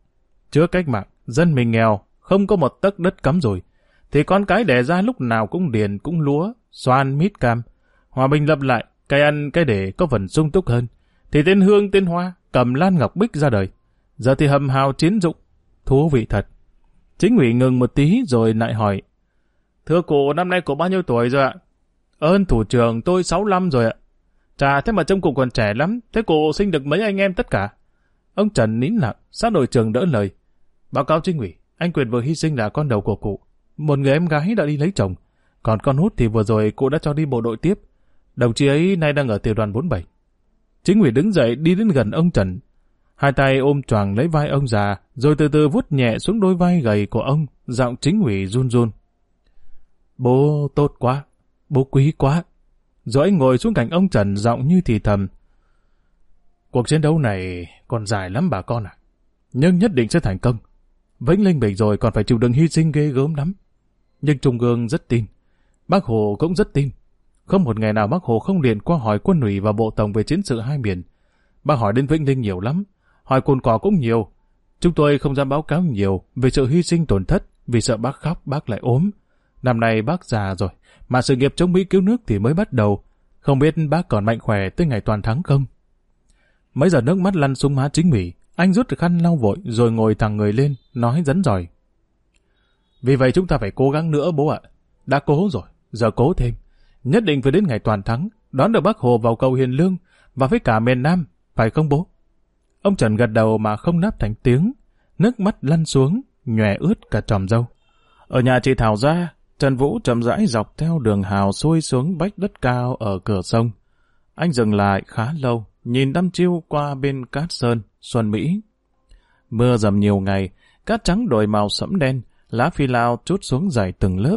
Trước cách mạng, dân mình nghèo, không có một tấc đất cắm rồi, thì con cái đẻ ra lúc nào cũng điền cũng lúa, xoan mít cam. Hòa bình lập lại, cây ăn cây để có phần sung túc hơn, thì tên Hương tên Hoa cầm Lan Ngọc Bích ra đời. Giờ thì hầm hào chiến dụng, thú vị thật. Chính ủy ngừng một tí rồi lại hỏi. Thưa cụ, năm nay cụ bao nhiêu tuổi rồi ạ? Ơn thủ trưởng tôi 65 rồi ạ. Chà, thế mà trông cụ còn trẻ lắm, thế cụ sinh được mấy anh em tất cả? Ông Trần nín lặng, sát đội trưởng đỡ lời. Báo cáo chính ủy, anh Quyền vừa hy sinh là con đầu của cụ. Một người em gái đã đi lấy chồng. Còn con hút thì vừa rồi cụ đã cho đi bộ đội tiếp. Đồng chí ấy nay đang ở tiểu đoàn 47. Chính ủy đứng dậy đi đến gần ông Trần. Hai tay ôm choàng lấy vai ông già, rồi từ từ vuốt nhẹ xuống đôi vai gầy của ông, giọng chính ủy run run. Bố tốt quá, bố quý quá. Rồi anh ngồi xuống cạnh ông Trần giọng như thì thầm. Cuộc chiến đấu này còn dài lắm bà con ạ. Nhưng nhất định sẽ thành công. Vĩnh Linh Bình rồi còn phải chịu đựng hy sinh ghê gớm lắm. Nhưng Trung gương rất tin. Bác Hồ cũng rất tin. Không một ngày nào bác Hồ không liền qua hỏi quân ủy và bộ tổng về chiến sự hai miền. Bác hỏi đến Vĩnh Linh nhiều lắm. Hỏi cồn cỏ cũng nhiều. Chúng tôi không dám báo cáo nhiều về sự hy sinh tổn thất vì sợ bác khóc bác lại ốm. Năm nay bác già rồi, mà sự nghiệp chống Mỹ cứu nước thì mới bắt đầu. Không biết bác còn mạnh khỏe tới ngày toàn thắng không? Mấy giờ nước mắt lăn xuống má chính ủy, anh rút khăn lau vội rồi ngồi thẳng người lên, nói rắn giỏi. Vì vậy chúng ta phải cố gắng nữa bố ạ. Đã cố rồi, giờ cố thêm. Nhất định phải đến ngày toàn thắng, đón được bác Hồ vào cầu Hiền Lương và với cả miền Nam, phải không bố? Ông Trần gật đầu mà không đáp thành tiếng, nước mắt lăn xuống, nhòe ướt cả tròm dâu. Ở nhà chị Thảo ra, Trần Vũ chậm rãi dọc theo đường hào xuôi xuống bách đất cao ở cửa sông. Anh dừng lại khá lâu, nhìn đăm chiêu qua bên cát sơn, Xuân Mỹ. Mưa dầm nhiều ngày, cát trắng đổi màu sẫm đen, lá phi lao chút xuống dài từng lớp.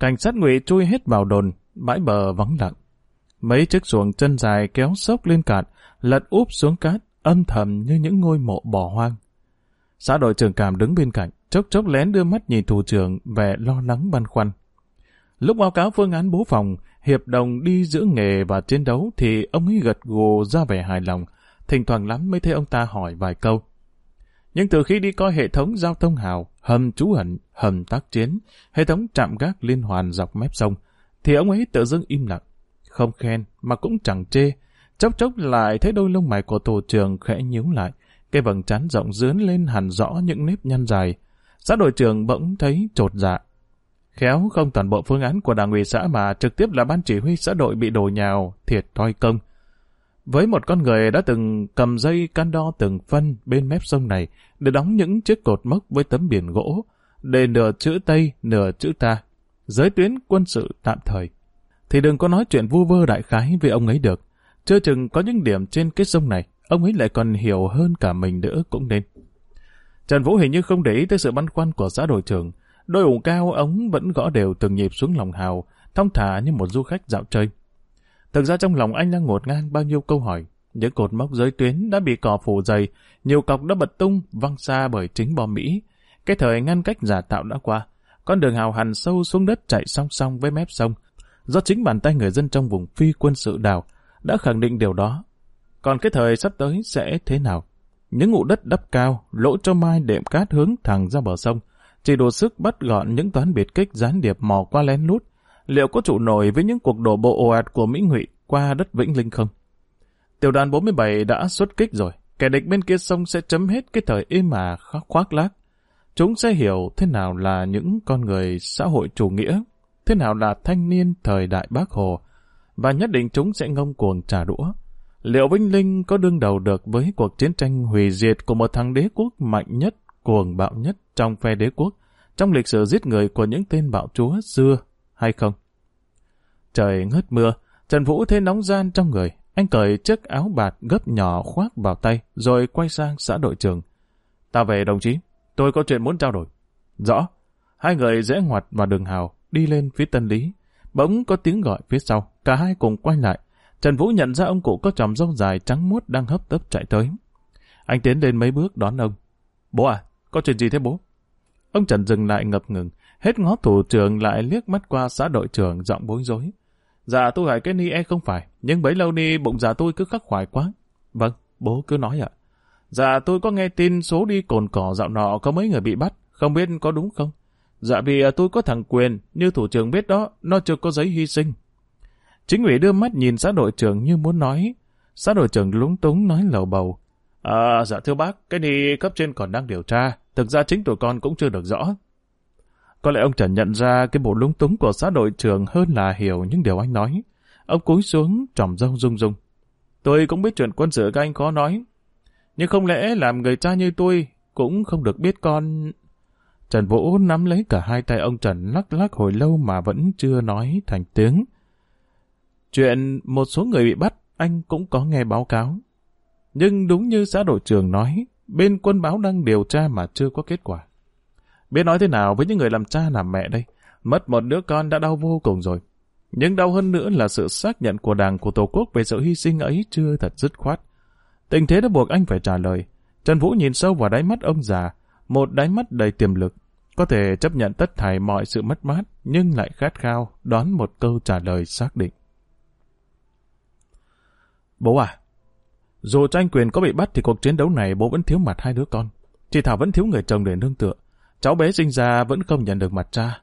Cảnh sát ngụy chui hết vào đồn, bãi bờ vắng lặng. Mấy chiếc xuồng chân dài kéo sốc lên cạn, lật úp xuống cát, âm thầm như những ngôi mộ bỏ hoang. Xã đội trưởng cảm đứng bên cạnh, chốc chốc lén đưa mắt nhìn thủ trưởng vẻ lo lắng băn khoăn. Lúc báo cáo phương án bố phòng, hiệp đồng đi giữa nghề và chiến đấu thì ông ấy gật gù ra vẻ hài lòng, thỉnh thoảng lắm mới thấy ông ta hỏi vài câu. Nhưng từ khi đi coi hệ thống giao thông hào, hầm trú ẩn, hầm tác chiến, hệ thống trạm gác liên hoàn dọc mép sông, thì ông ấy tự dưng im lặng, không khen mà cũng chẳng chê, chốc chốc lại thấy đôi lông mày của tổ trưởng khẽ nhíu lại, cái vầng trán rộng dướn lên hẳn rõ những nếp nhăn dài. Xã đội trưởng bỗng thấy trột dạ. Khéo không toàn bộ phương án của đảng ủy xã mà trực tiếp là ban chỉ huy xã đội bị đổ nhào, thiệt thoi công. Với một con người đã từng cầm dây can đo từng phân bên mép sông này để đóng những chiếc cột mốc với tấm biển gỗ, để nửa chữ Tây, nửa chữ ta, giới tuyến quân sự tạm thời, thì đừng có nói chuyện vu vơ đại khái với ông ấy được. Chưa chừng có những điểm trên cái sông này, ông ấy lại còn hiểu hơn cả mình nữa cũng nên. Trần Vũ hình như không để ý tới sự băn khoăn của xã đội trưởng. Đôi ủng cao ống vẫn gõ đều từng nhịp xuống lòng hào, thong thả như một du khách dạo chơi. Thực ra trong lòng anh đang ngột ngang bao nhiêu câu hỏi. Những cột mốc giới tuyến đã bị cỏ phủ dày, nhiều cọc đã bật tung, văng xa bởi chính bom Mỹ. Cái thời ngăn cách giả tạo đã qua. Con đường hào hằn sâu xuống đất chạy song song với mép sông. Do chính bàn tay người dân trong vùng phi quân sự đảo đã khẳng định điều đó. Còn cái thời sắp tới sẽ thế nào? Những ngụ đất đắp cao, lỗ cho mai đệm cát hướng thẳng ra bờ sông, chỉ đủ sức bắt gọn những toán biệt kích gián điệp mò qua lén lút, liệu có trụ nổi với những cuộc đổ bộ ồ ạt của Mỹ Ngụy qua đất Vĩnh Linh không? Tiểu đoàn 47 đã xuất kích rồi, kẻ địch bên kia sông sẽ chấm hết cái thời êm mà khoác lác. Chúng sẽ hiểu thế nào là những con người xã hội chủ nghĩa, thế nào là thanh niên thời đại bác Hồ, và nhất định chúng sẽ ngông cuồng trả đũa. Liệu Vinh Linh có đương đầu được với cuộc chiến tranh hủy diệt của một thằng đế quốc mạnh nhất, cuồng bạo nhất trong phe đế quốc, trong lịch sử giết người của những tên bạo chúa xưa hay không? Trời ngớt mưa, Trần Vũ thấy nóng gian trong người. Anh cởi chiếc áo bạt gấp nhỏ khoác vào tay, rồi quay sang xã đội trưởng. Ta về đồng chí, tôi có chuyện muốn trao đổi. Rõ. Hai người rẽ ngoặt vào đường hào, đi lên phía tân lý. Bỗng có tiếng gọi phía sau, cả hai cùng quay lại. Trần Vũ nhận ra ông cụ có tròm râu dài trắng muốt đang hấp tấp chạy tới. Anh tiến lên mấy bước đón ông. Bố à, có chuyện gì thế bố? Ông Trần dừng lại ngập ngừng, hết ngó thủ trưởng lại liếc mắt qua xã đội trưởng giọng bối rối. Dạ tôi hỏi cái ni e không phải, nhưng bấy lâu ni bụng dạ tôi cứ khắc khoải quá. Vâng, bố cứ nói ạ. Dạ tôi có nghe tin số đi cồn cỏ dạo nọ có mấy người bị bắt, không biết có đúng không? Dạ vì à, tôi có thằng Quyền, như thủ trưởng biết đó, nó chưa có giấy hy sinh. Chính ủy đưa mắt nhìn xã đội trưởng như muốn nói. Xã đội trưởng lúng túng nói lầu bầu. À, dạ thưa bác, cái này cấp trên còn đang điều tra. Thực ra chính tụi con cũng chưa được rõ. Có lẽ ông Trần nhận ra cái bộ lúng túng của xã đội trưởng hơn là hiểu những điều anh nói. Ông cúi xuống, tròm râu rung rung. Tôi cũng biết chuyện quân sự các anh có nói. Nhưng không lẽ làm người cha như tôi cũng không được biết con... Trần Vũ nắm lấy cả hai tay ông Trần lắc lắc hồi lâu mà vẫn chưa nói thành tiếng. Chuyện một số người bị bắt, anh cũng có nghe báo cáo. Nhưng đúng như xã đội trưởng nói, bên quân báo đang điều tra mà chưa có kết quả. Biết nói thế nào với những người làm cha làm mẹ đây? Mất một đứa con đã đau vô cùng rồi. Nhưng đau hơn nữa là sự xác nhận của đảng của Tổ quốc về sự hy sinh ấy chưa thật dứt khoát. Tình thế đã buộc anh phải trả lời. Trần Vũ nhìn sâu vào đáy mắt ông già, một đáy mắt đầy tiềm lực. Có thể chấp nhận tất thảy mọi sự mất mát, nhưng lại khát khao đón một câu trả lời xác định. Bố à, dù tranh quyền có bị bắt thì cuộc chiến đấu này bố vẫn thiếu mặt hai đứa con. Chị Thảo vẫn thiếu người chồng để nương tựa. Cháu bé sinh ra vẫn không nhận được mặt cha.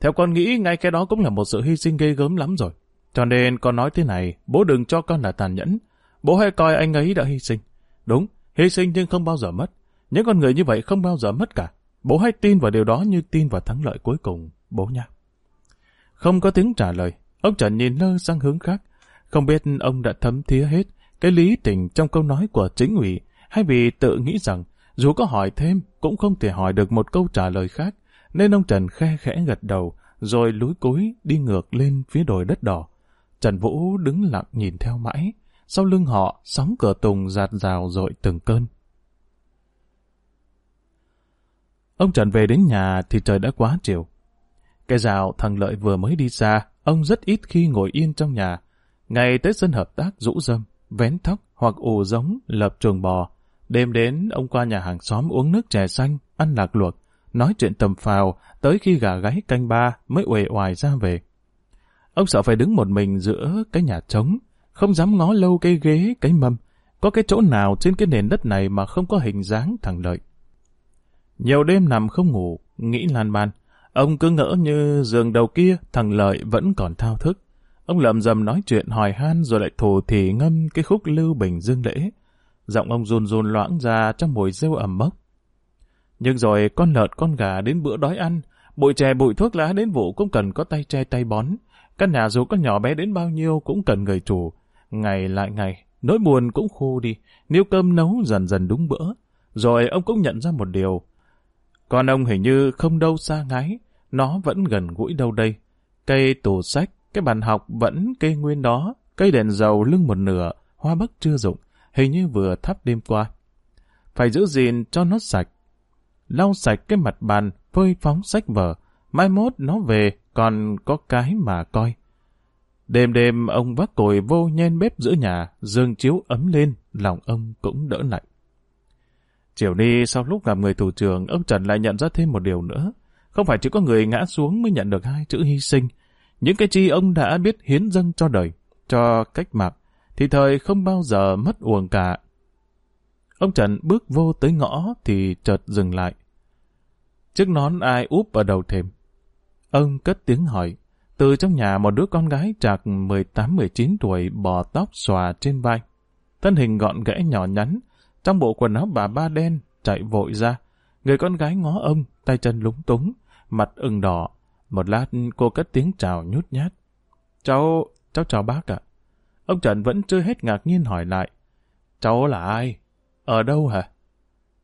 Theo con nghĩ ngay cái đó cũng là một sự hy sinh ghê gớm lắm rồi. Cho nên con nói thế này, bố đừng cho con là tàn nhẫn. Bố hãy coi anh ấy đã hy sinh. Đúng, hy sinh nhưng không bao giờ mất. Những con người như vậy không bao giờ mất cả. Bố hãy tin vào điều đó như tin vào thắng lợi cuối cùng, bố nha. Không có tiếng trả lời. Ông Trần nhìn lơ sang hướng khác. Không biết ông đã thấm thía hết cái lý tình trong câu nói của chính ủy hay vì tự nghĩ rằng dù có hỏi thêm cũng không thể hỏi được một câu trả lời khác nên ông Trần khe khẽ gật đầu rồi lúi cúi đi ngược lên phía đồi đất đỏ. Trần Vũ đứng lặng nhìn theo mãi, sau lưng họ sóng cửa tùng giạt rào dội từng cơn. Ông Trần về đến nhà thì trời đã quá chiều. Cái rào thằng Lợi vừa mới đi xa, ông rất ít khi ngồi yên trong nhà. Ngày tới sân hợp tác rũ râm, vén tóc hoặc ủ giống, lập chuồng bò. Đêm đến, ông qua nhà hàng xóm uống nước chè xanh, ăn lạc luộc, nói chuyện tầm phào, tới khi gà gáy canh ba mới uể oải ra về. Ông sợ phải đứng một mình giữa cái nhà trống, không dám ngó lâu cái ghế, cái mâm. Có cái chỗ nào trên cái nền đất này mà không có hình dáng thằng Lợi. Nhiều đêm nằm không ngủ, nghĩ lan man. Ông cứ ngỡ như giường đầu kia, thằng Lợi vẫn còn thao thức. Ông lầm rầm nói chuyện hỏi han rồi lại thổ thì ngâm cái khúc lưu bình dương lễ. Giọng ông run run loãng ra trong mùi rêu ẩm mốc. Nhưng rồi con lợn con gà đến bữa đói ăn, bụi chè bụi thuốc lá đến vụ cũng cần có tay che tay bón. Căn nhà dù có nhỏ bé đến bao nhiêu cũng cần người chủ. Ngày lại ngày, nỗi buồn cũng khô đi, nếu cơm nấu dần dần đúng bữa. Rồi ông cũng nhận ra một điều. Con ông hình như không đâu xa ngái, nó vẫn gần gũi đâu đây. Cây tủ sách, cái bàn học vẫn cây nguyên đó, cây đèn dầu lưng một nửa, hoa bắc chưa dụng, hình như vừa thắp đêm qua. Phải giữ gìn cho nó sạch, lau sạch cái mặt bàn, phơi phóng sách vở. Mai mốt nó về, còn có cái mà coi. Đêm đêm ông vác cồi vô nhen bếp giữa nhà, dương chiếu ấm lên, lòng ông cũng đỡ lạnh. Chiều đi sau lúc gặp người thủ trưởng, ông Trần lại nhận ra thêm một điều nữa. Không phải chỉ có người ngã xuống mới nhận được hai chữ hy sinh. Những cái chi ông đã biết hiến dâng cho đời, cho cách mạng, thì thời không bao giờ mất uổng cả. Ông Trần bước vô tới ngõ thì chợt dừng lại. Chiếc nón ai úp ở đầu thềm. Ông cất tiếng hỏi. Từ trong nhà một đứa con gái chạc 18-19 tuổi bò tóc xòa trên vai. Thân hình gọn gẽ nhỏ nhắn, trong bộ quần áo bà ba đen, chạy vội ra. Người con gái ngó ông, tay chân lúng túng, mặt ửng đỏ. Một lát cô cất tiếng chào nhút nhát. Cháu, cháu chào bác ạ. Ông Trần vẫn chưa hết ngạc nhiên hỏi lại. Cháu là ai? Ở đâu hả?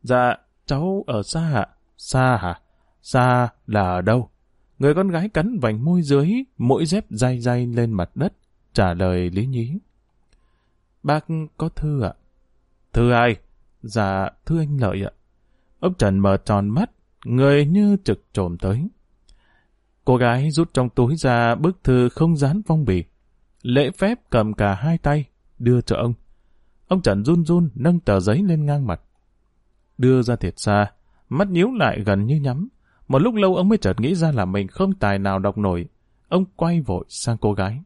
Dạ, cháu ở xa ạ. Xa hả? Xa là ở đâu? Người con gái cắn vành môi dưới, mũi dép day day lên mặt đất, trả lời lý nhí. Bác có thư ạ? Thư ai? Dạ, thư anh Lợi ạ. Ông Trần mở tròn mắt, người như trực trồm tới. Cô gái rút trong túi ra bức thư không dán phong bì. Lễ phép cầm cả hai tay, đưa cho ông. Ông Trần run run nâng tờ giấy lên ngang mặt. Đưa ra thiệt xa, mắt nhíu lại gần như nhắm. Một lúc lâu ông mới chợt nghĩ ra là mình không tài nào đọc nổi. Ông quay vội sang cô gái.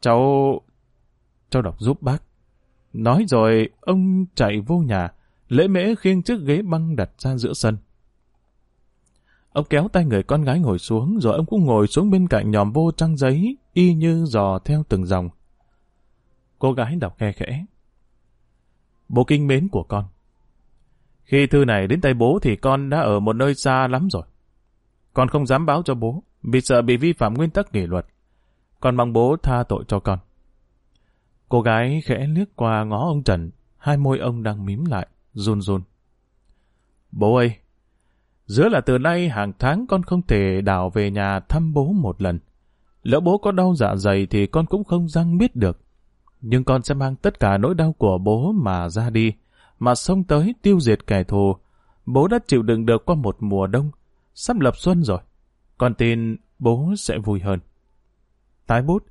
Cháu... cháu đọc giúp bác. Nói rồi, ông chạy vô nhà, lễ mễ khiêng chiếc ghế băng đặt ra giữa sân. Ông kéo tay người con gái ngồi xuống, rồi ông cũng ngồi xuống bên cạnh nhòm vô trang giấy, y như dò theo từng dòng. Cô gái đọc khe khẽ. Bố kinh mến của con. Khi thư này đến tay bố thì con đã ở một nơi xa lắm rồi. Con không dám báo cho bố, vì sợ bị vi phạm nguyên tắc kỷ luật. Con mong bố tha tội cho con. Cô gái khẽ liếc qua ngó ông Trần, hai môi ông đang mím lại, run run. Bố ơi, giữa là từ nay hàng tháng con không thể đảo về nhà thăm bố một lần. Lỡ bố có đau dạ dày thì con cũng không răng biết được. Nhưng con sẽ mang tất cả nỗi đau của bố mà ra đi, mà xông tới tiêu diệt kẻ thù. Bố đã chịu đựng được qua một mùa đông, sắp lập xuân rồi. Con tin bố sẽ vui hơn. Tái bút,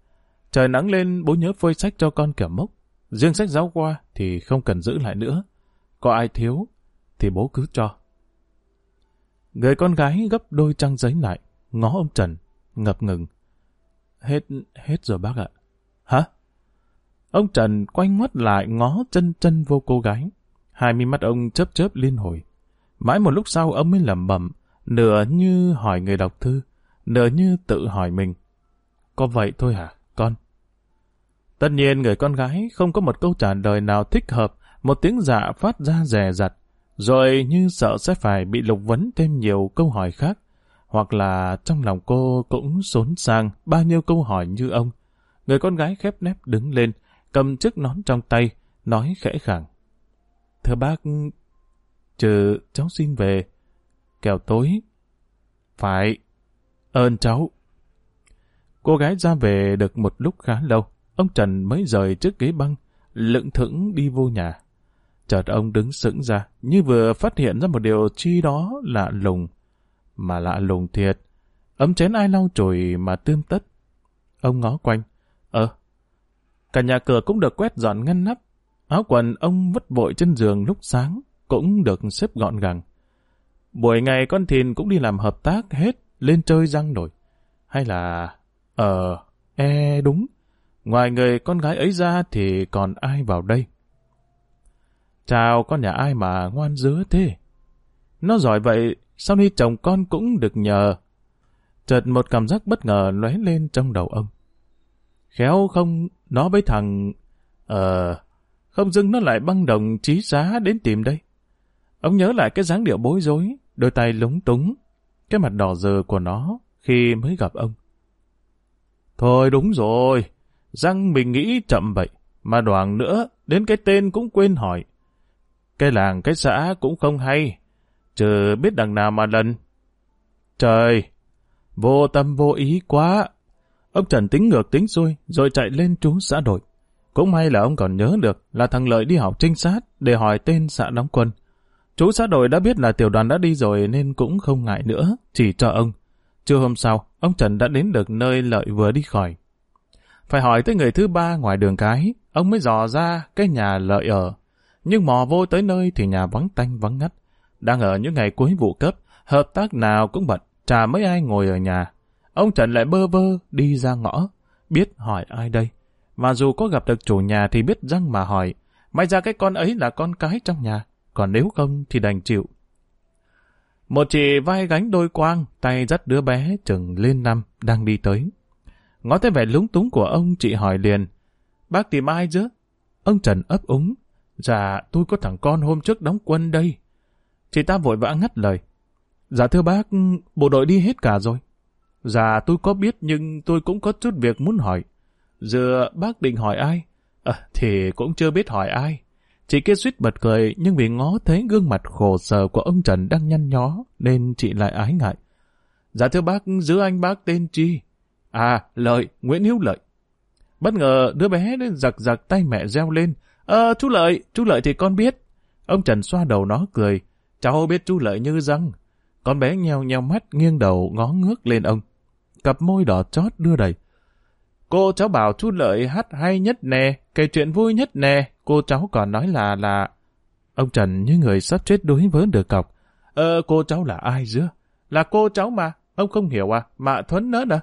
trời nắng lên bố nhớ phơi sách cho con kiểu mốc. Riêng sách giáo qua thì không cần giữ lại nữa. Có ai thiếu thì bố cứ cho. Người con gái gấp đôi trang giấy lại, ngó ông Trần, ngập ngừng. Hết, hết rồi bác ạ. Hả? Ông Trần quay ngoắt lại ngó chân chân vô cô gái. Hai mi mắt ông chớp chớp liên hồi. Mãi một lúc sau ông mới lẩm bẩm, nửa như hỏi người đọc thư, nửa như tự hỏi mình. Có vậy thôi hả, con? Tất nhiên người con gái không có một câu trả lời nào thích hợp, một tiếng dạ phát ra rè rặt, rồi như sợ sẽ phải bị lục vấn thêm nhiều câu hỏi khác. hoặc là trong lòng cô cũng xốn sang bao nhiêu câu hỏi như ông. Người con gái khép nép đứng lên, cầm chiếc nón trong tay, nói khẽ khàng. Thưa bác, trừ cháu xin về, kẻo tối. Phải, ơn cháu. Cô gái ra về được một lúc khá lâu, ông Trần mới rời chiếc ghế băng, lững thững đi vô nhà. Chợt ông đứng sững ra, như vừa phát hiện ra một điều chi đó lạ lùng. Mà lạ lùng thiệt, ấm chén ai lau chùi mà tươm tất. Ông ngó quanh, ờ, cả nhà cửa cũng được quét dọn ngăn nắp. Áo quần ông vứt vội trên giường lúc sáng, cũng được xếp gọn gàng. Buổi ngày con thìn cũng đi làm hợp tác hết, lên chơi răng nổi. Hay là... Ờ, e đúng. Ngoài người con gái ấy ra thì còn ai vào đây? Chào con nhà ai mà ngoan dứa thế? Nó giỏi vậy, sao đi chồng con cũng được nhờ? Chợt một cảm giác bất ngờ lóe lên trong đầu ông. Khéo không, nó với thằng... Ờ, không dưng nó lại băng đồng trí giá đến tìm đây. Ông nhớ lại cái dáng điệu bối rối, đôi tay lúng túng, cái mặt đỏ dờ của nó khi mới gặp ông. Thôi đúng rồi, răng mình nghĩ chậm vậy, mà đoàn nữa, đến cái tên cũng quên hỏi. Cái làng cái xã cũng không hay, chờ biết đằng nào mà lần. Trời, vô tâm vô ý quá. Ông Trần tính ngược tính xuôi, rồi chạy lên trú xã đội. Cũng may là ông còn nhớ được là thằng Lợi đi học trinh sát để hỏi tên xã đóng quân. Chú xã đội đã biết là tiểu đoàn đã đi rồi nên cũng không ngại nữa, chỉ cho ông. Trưa hôm sau, ông Trần đã đến được nơi Lợi vừa đi khỏi. Phải hỏi tới người thứ ba ngoài đường cái, ông mới dò ra cái nhà Lợi ở. Nhưng mò vô tới nơi thì nhà vắng tanh vắng ngắt. Đang ở những ngày cuối vụ cấp, hợp tác nào cũng bận, chả mấy ai ngồi ở nhà. Ông Trần lại bơ vơ đi ra ngõ, biết hỏi ai đây. Mà dù có gặp được chủ nhà thì biết răng mà hỏi, may ra cái con ấy là con cái trong nhà, còn nếu không thì đành chịu. Một chị vai gánh đôi quang, tay dắt đứa bé chừng lên năm, đang đi tới. Ngó thấy vẻ lúng túng của ông, chị hỏi liền, bác tìm ai chứ? Ông Trần ấp úng, dạ tôi có thằng con hôm trước đóng quân đây. Chị ta vội vã ngắt lời, dạ thưa bác, bộ đội đi hết cả rồi. Dạ tôi có biết nhưng tôi cũng có chút việc muốn hỏi. Giờ bác định hỏi ai? À, thì cũng chưa biết hỏi ai. Chị kia suýt bật cười nhưng vì ngó thấy gương mặt khổ sở của ông Trần đang nhăn nhó nên chị lại ái ngại. Dạ thưa bác, giữ anh bác tên chi? À, Lợi, Nguyễn Hiếu Lợi. Bất ngờ đứa bé giặc giặc tay mẹ reo lên. Ờ, chú Lợi, chú Lợi thì con biết. Ông Trần xoa đầu nó cười. Cháu biết chú Lợi như răng. Con bé nheo nheo mắt nghiêng đầu ngó ngước lên ông. Cặp môi đỏ chót đưa đầy. Cô cháu bảo chú Lợi hát hay nhất nè, kể chuyện vui nhất nè, cô cháu còn nói là là... Ông Trần như người sắp chết đuối với được cọc. Ờ, cô cháu là ai dưa? Là cô cháu mà, ông không hiểu à, Mạ Thuấn nữa nè.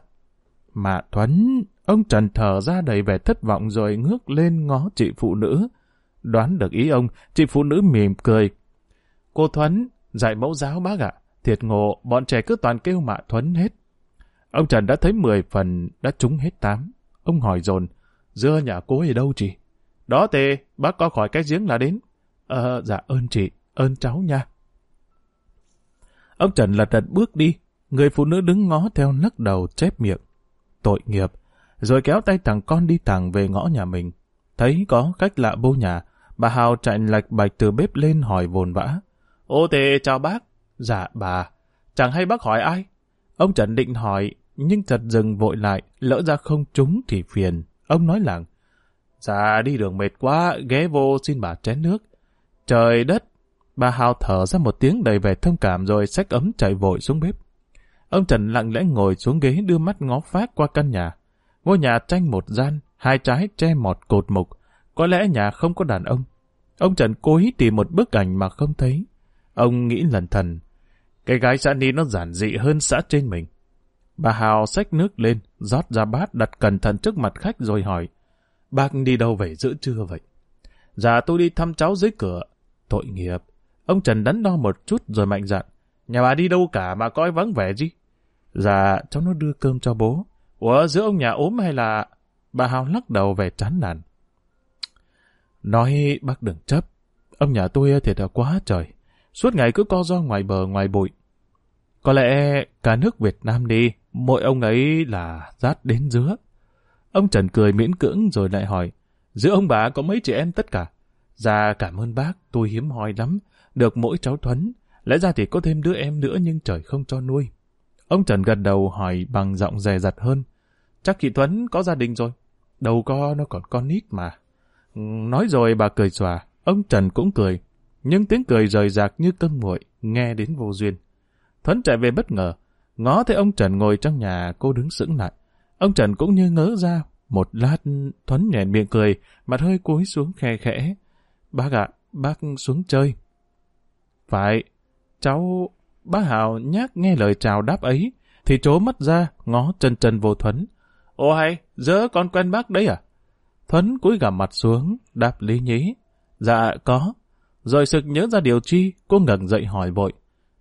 Mạ Thuấn, ông Trần thở ra đầy vẻ thất vọng rồi ngước lên ngó chị phụ nữ. Đoán được ý ông, chị phụ nữ mỉm cười. Cô Thuấn, dạy mẫu giáo bác ạ, thiệt ngộ, bọn trẻ cứ toàn kêu Mạ Thuấn hết. Ông Trần đã thấy 10 phần, đã trúng hết 8. Ông hỏi dồn dưa nhà cô ở đâu chị? Đó tề, bác có khỏi cái giếng là đến. Ờ, dạ ơn chị, ơn cháu nha. Ông Trần lật đật bước đi, người phụ nữ đứng ngó theo nấc đầu chép miệng. Tội nghiệp, rồi kéo tay thằng con đi thẳng về ngõ nhà mình. Thấy có khách lạ vô nhà, bà Hào chạy lạch bạch từ bếp lên hỏi vồn vã. Ô tề chào bác. Dạ bà, chẳng hay bác hỏi ai? Ông Trần định hỏi, nhưng chợt dừng vội lại, lỡ ra không trúng thì phiền. Ông nói lặng, dạ đi đường mệt quá, ghé vô xin bà chén nước. Trời đất! Bà Hào thở ra một tiếng đầy vẻ thông cảm rồi xách ấm chạy vội xuống bếp. Ông Trần lặng lẽ ngồi xuống ghế đưa mắt ngó phát qua căn nhà. Ngôi nhà tranh một gian, hai trái che một cột mục. Có lẽ nhà không có đàn ông. Ông Trần cố ý tìm một bức ảnh mà không thấy. Ông nghĩ lần thần. Cái gái xã ni nó giản dị hơn xã trên mình. Bà Hào xách nước lên, rót ra bát đặt cẩn thận trước mặt khách rồi hỏi. Bác đi đâu về giữa trưa vậy? Dạ tôi đi thăm cháu dưới cửa. Tội nghiệp. Ông Trần đắn đo một chút rồi mạnh dạn. Nhà bà đi đâu cả mà coi vắng vẻ gì? Dạ cháu nó đưa cơm cho bố. Ủa giữa ông nhà ốm hay là... Bà Hào lắc đầu về chán nản. Nói bác đừng chấp. Ông nhà tôi thiệt là quá trời. Suốt ngày cứ co do ngoài bờ ngoài bụi. Có lẽ cả nước Việt Nam đi, mỗi ông ấy là rát đến dứa. Ông Trần cười miễn cưỡng rồi lại hỏi, giữa ông bà có mấy chị em tất cả? Dạ cảm ơn bác, tôi hiếm hoi lắm, được mỗi cháu Thuấn. Lẽ ra thì có thêm đứa em nữa nhưng trời không cho nuôi. Ông Trần gật đầu hỏi bằng giọng dè dặt hơn. Chắc chị Thuấn có gia đình rồi. Đâu có, nó còn con nít mà. Ừ, nói rồi bà cười xòa, ông Trần cũng cười. Nhưng tiếng cười rời rạc như cơn nguội, nghe đến vô duyên. Thuấn chạy về bất ngờ, ngó thấy ông Trần ngồi trong nhà, cô đứng sững lại. Ông Trần cũng như ngỡ ra, một lát Thuấn nhẹn miệng cười, mặt hơi cúi xuống khe khẽ. Bác ạ, bác xuống chơi. Phải, cháu... Bác Hào nhác nghe lời chào đáp ấy, thì trố mắt ra, ngó chân chân vô Thuấn. ô hay, dỡ con quen bác đấy à? Thuấn cúi gằm mặt xuống, đáp lý nhí. Dạ, có. Rồi sực nhớ ra điều chi, cô ngẩng dậy hỏi vội.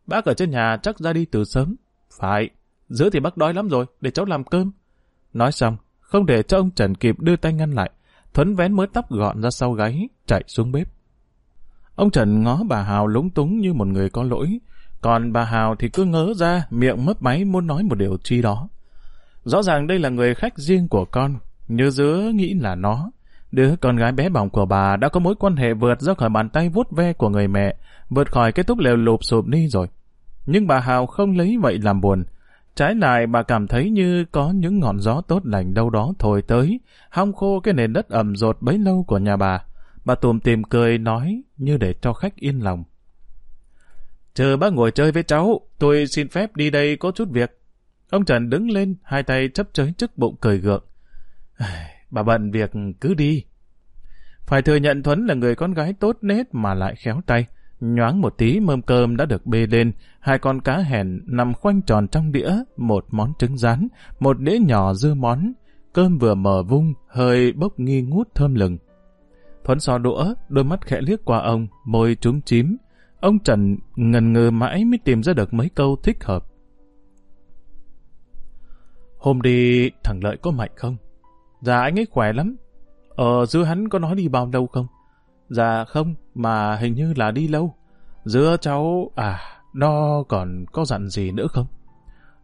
Bác ở trên nhà chắc ra đi từ sớm. Phải, giữa thì bác đói lắm rồi, để cháu làm cơm. Nói xong, không để cho ông Trần kịp đưa tay ngăn lại, Thuấn vén mới tóc gọn ra sau gáy, chạy xuống bếp. Ông Trần ngó bà Hào lúng túng như một người có lỗi, còn bà Hào thì cứ ngớ ra, miệng mấp máy muốn nói một điều chi đó. Rõ ràng đây là người khách riêng của con, như dứa nghĩ là nó. Đứa con gái bé bỏng của bà đã có mối quan hệ vượt ra khỏi bàn tay vuốt ve của người mẹ, vượt khỏi cái túp lều lụp sụp đi rồi. Nhưng bà Hào không lấy vậy làm buồn. Trái lại bà cảm thấy như có những ngọn gió tốt lành đâu đó thổi tới, hong khô cái nền đất ẩm rột bấy lâu của nhà bà. Bà tùm tìm cười nói như để cho khách yên lòng. Chờ bác ngồi chơi với cháu, tôi xin phép đi đây có chút việc. Ông Trần đứng lên, hai tay chấp chới trước bụng cười gượng. Bà bận việc cứ đi. Phải thừa nhận Thuấn là người con gái tốt nết mà lại khéo tay. Nhoáng một tí mâm cơm đã được bê lên, hai con cá hèn nằm khoanh tròn trong đĩa, một món trứng rán, một đĩa nhỏ dưa món. Cơm vừa mở vung, hơi bốc nghi ngút thơm lừng. Thuấn so đũa, đôi mắt khẽ liếc qua ông, môi trúng chím. Ông Trần ngần ngừ mãi mới tìm ra được mấy câu thích hợp. Hôm đi thằng Lợi có mạnh không? Dạ anh ấy khỏe lắm. Ờ, dưa hắn có nói đi bao lâu không? Dạ không, mà hình như là đi lâu. Dưa cháu, à, nó còn có dặn gì nữa không?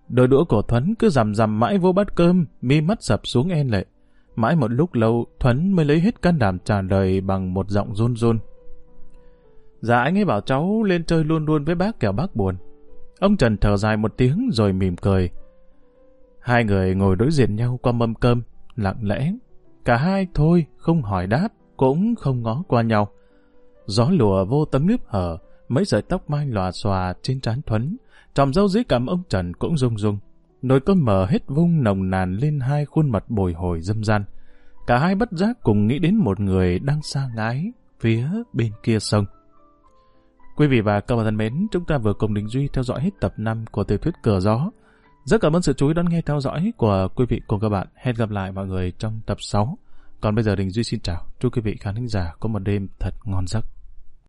Đôi đũa của Thuấn cứ rằm rằm mãi vô bát cơm, mi mắt sập xuống en lệ. Mãi một lúc lâu, Thuấn mới lấy hết can đảm trả lời bằng một giọng run run. Dạ anh ấy bảo cháu lên chơi luôn luôn với bác kẻo bác buồn. Ông Trần thở dài một tiếng rồi mỉm cười. Hai người ngồi đối diện nhau qua mâm cơm, lặng lẽ. Cả hai thôi, không hỏi đáp, cũng không ngó qua nhau. Gió lùa vô tấm nếp hở, mấy sợi tóc mai lòa xòa trên trán Thuấn, tròm dâu dưới cằm ông Trần cũng rung rung. Nồi cơm mở hết vung nồng nàn lên hai khuôn mặt bồi hồi dâm gian. Cả hai bất giác cùng nghĩ đến một người đang xa ngái phía bên kia sông. Quý vị và các bạn thân mến, chúng ta vừa cùng Đình Duy theo dõi hết tập 5 của tiểu thuyết Cờ Gió. Rất cảm ơn sự chú ý đón nghe theo dõi của quý vị cùng các bạn. Hẹn gặp lại mọi người trong tập 6. Còn bây giờ Đình Duy xin chào. Chúc quý vị khán thính giả có một đêm thật ngon giấc.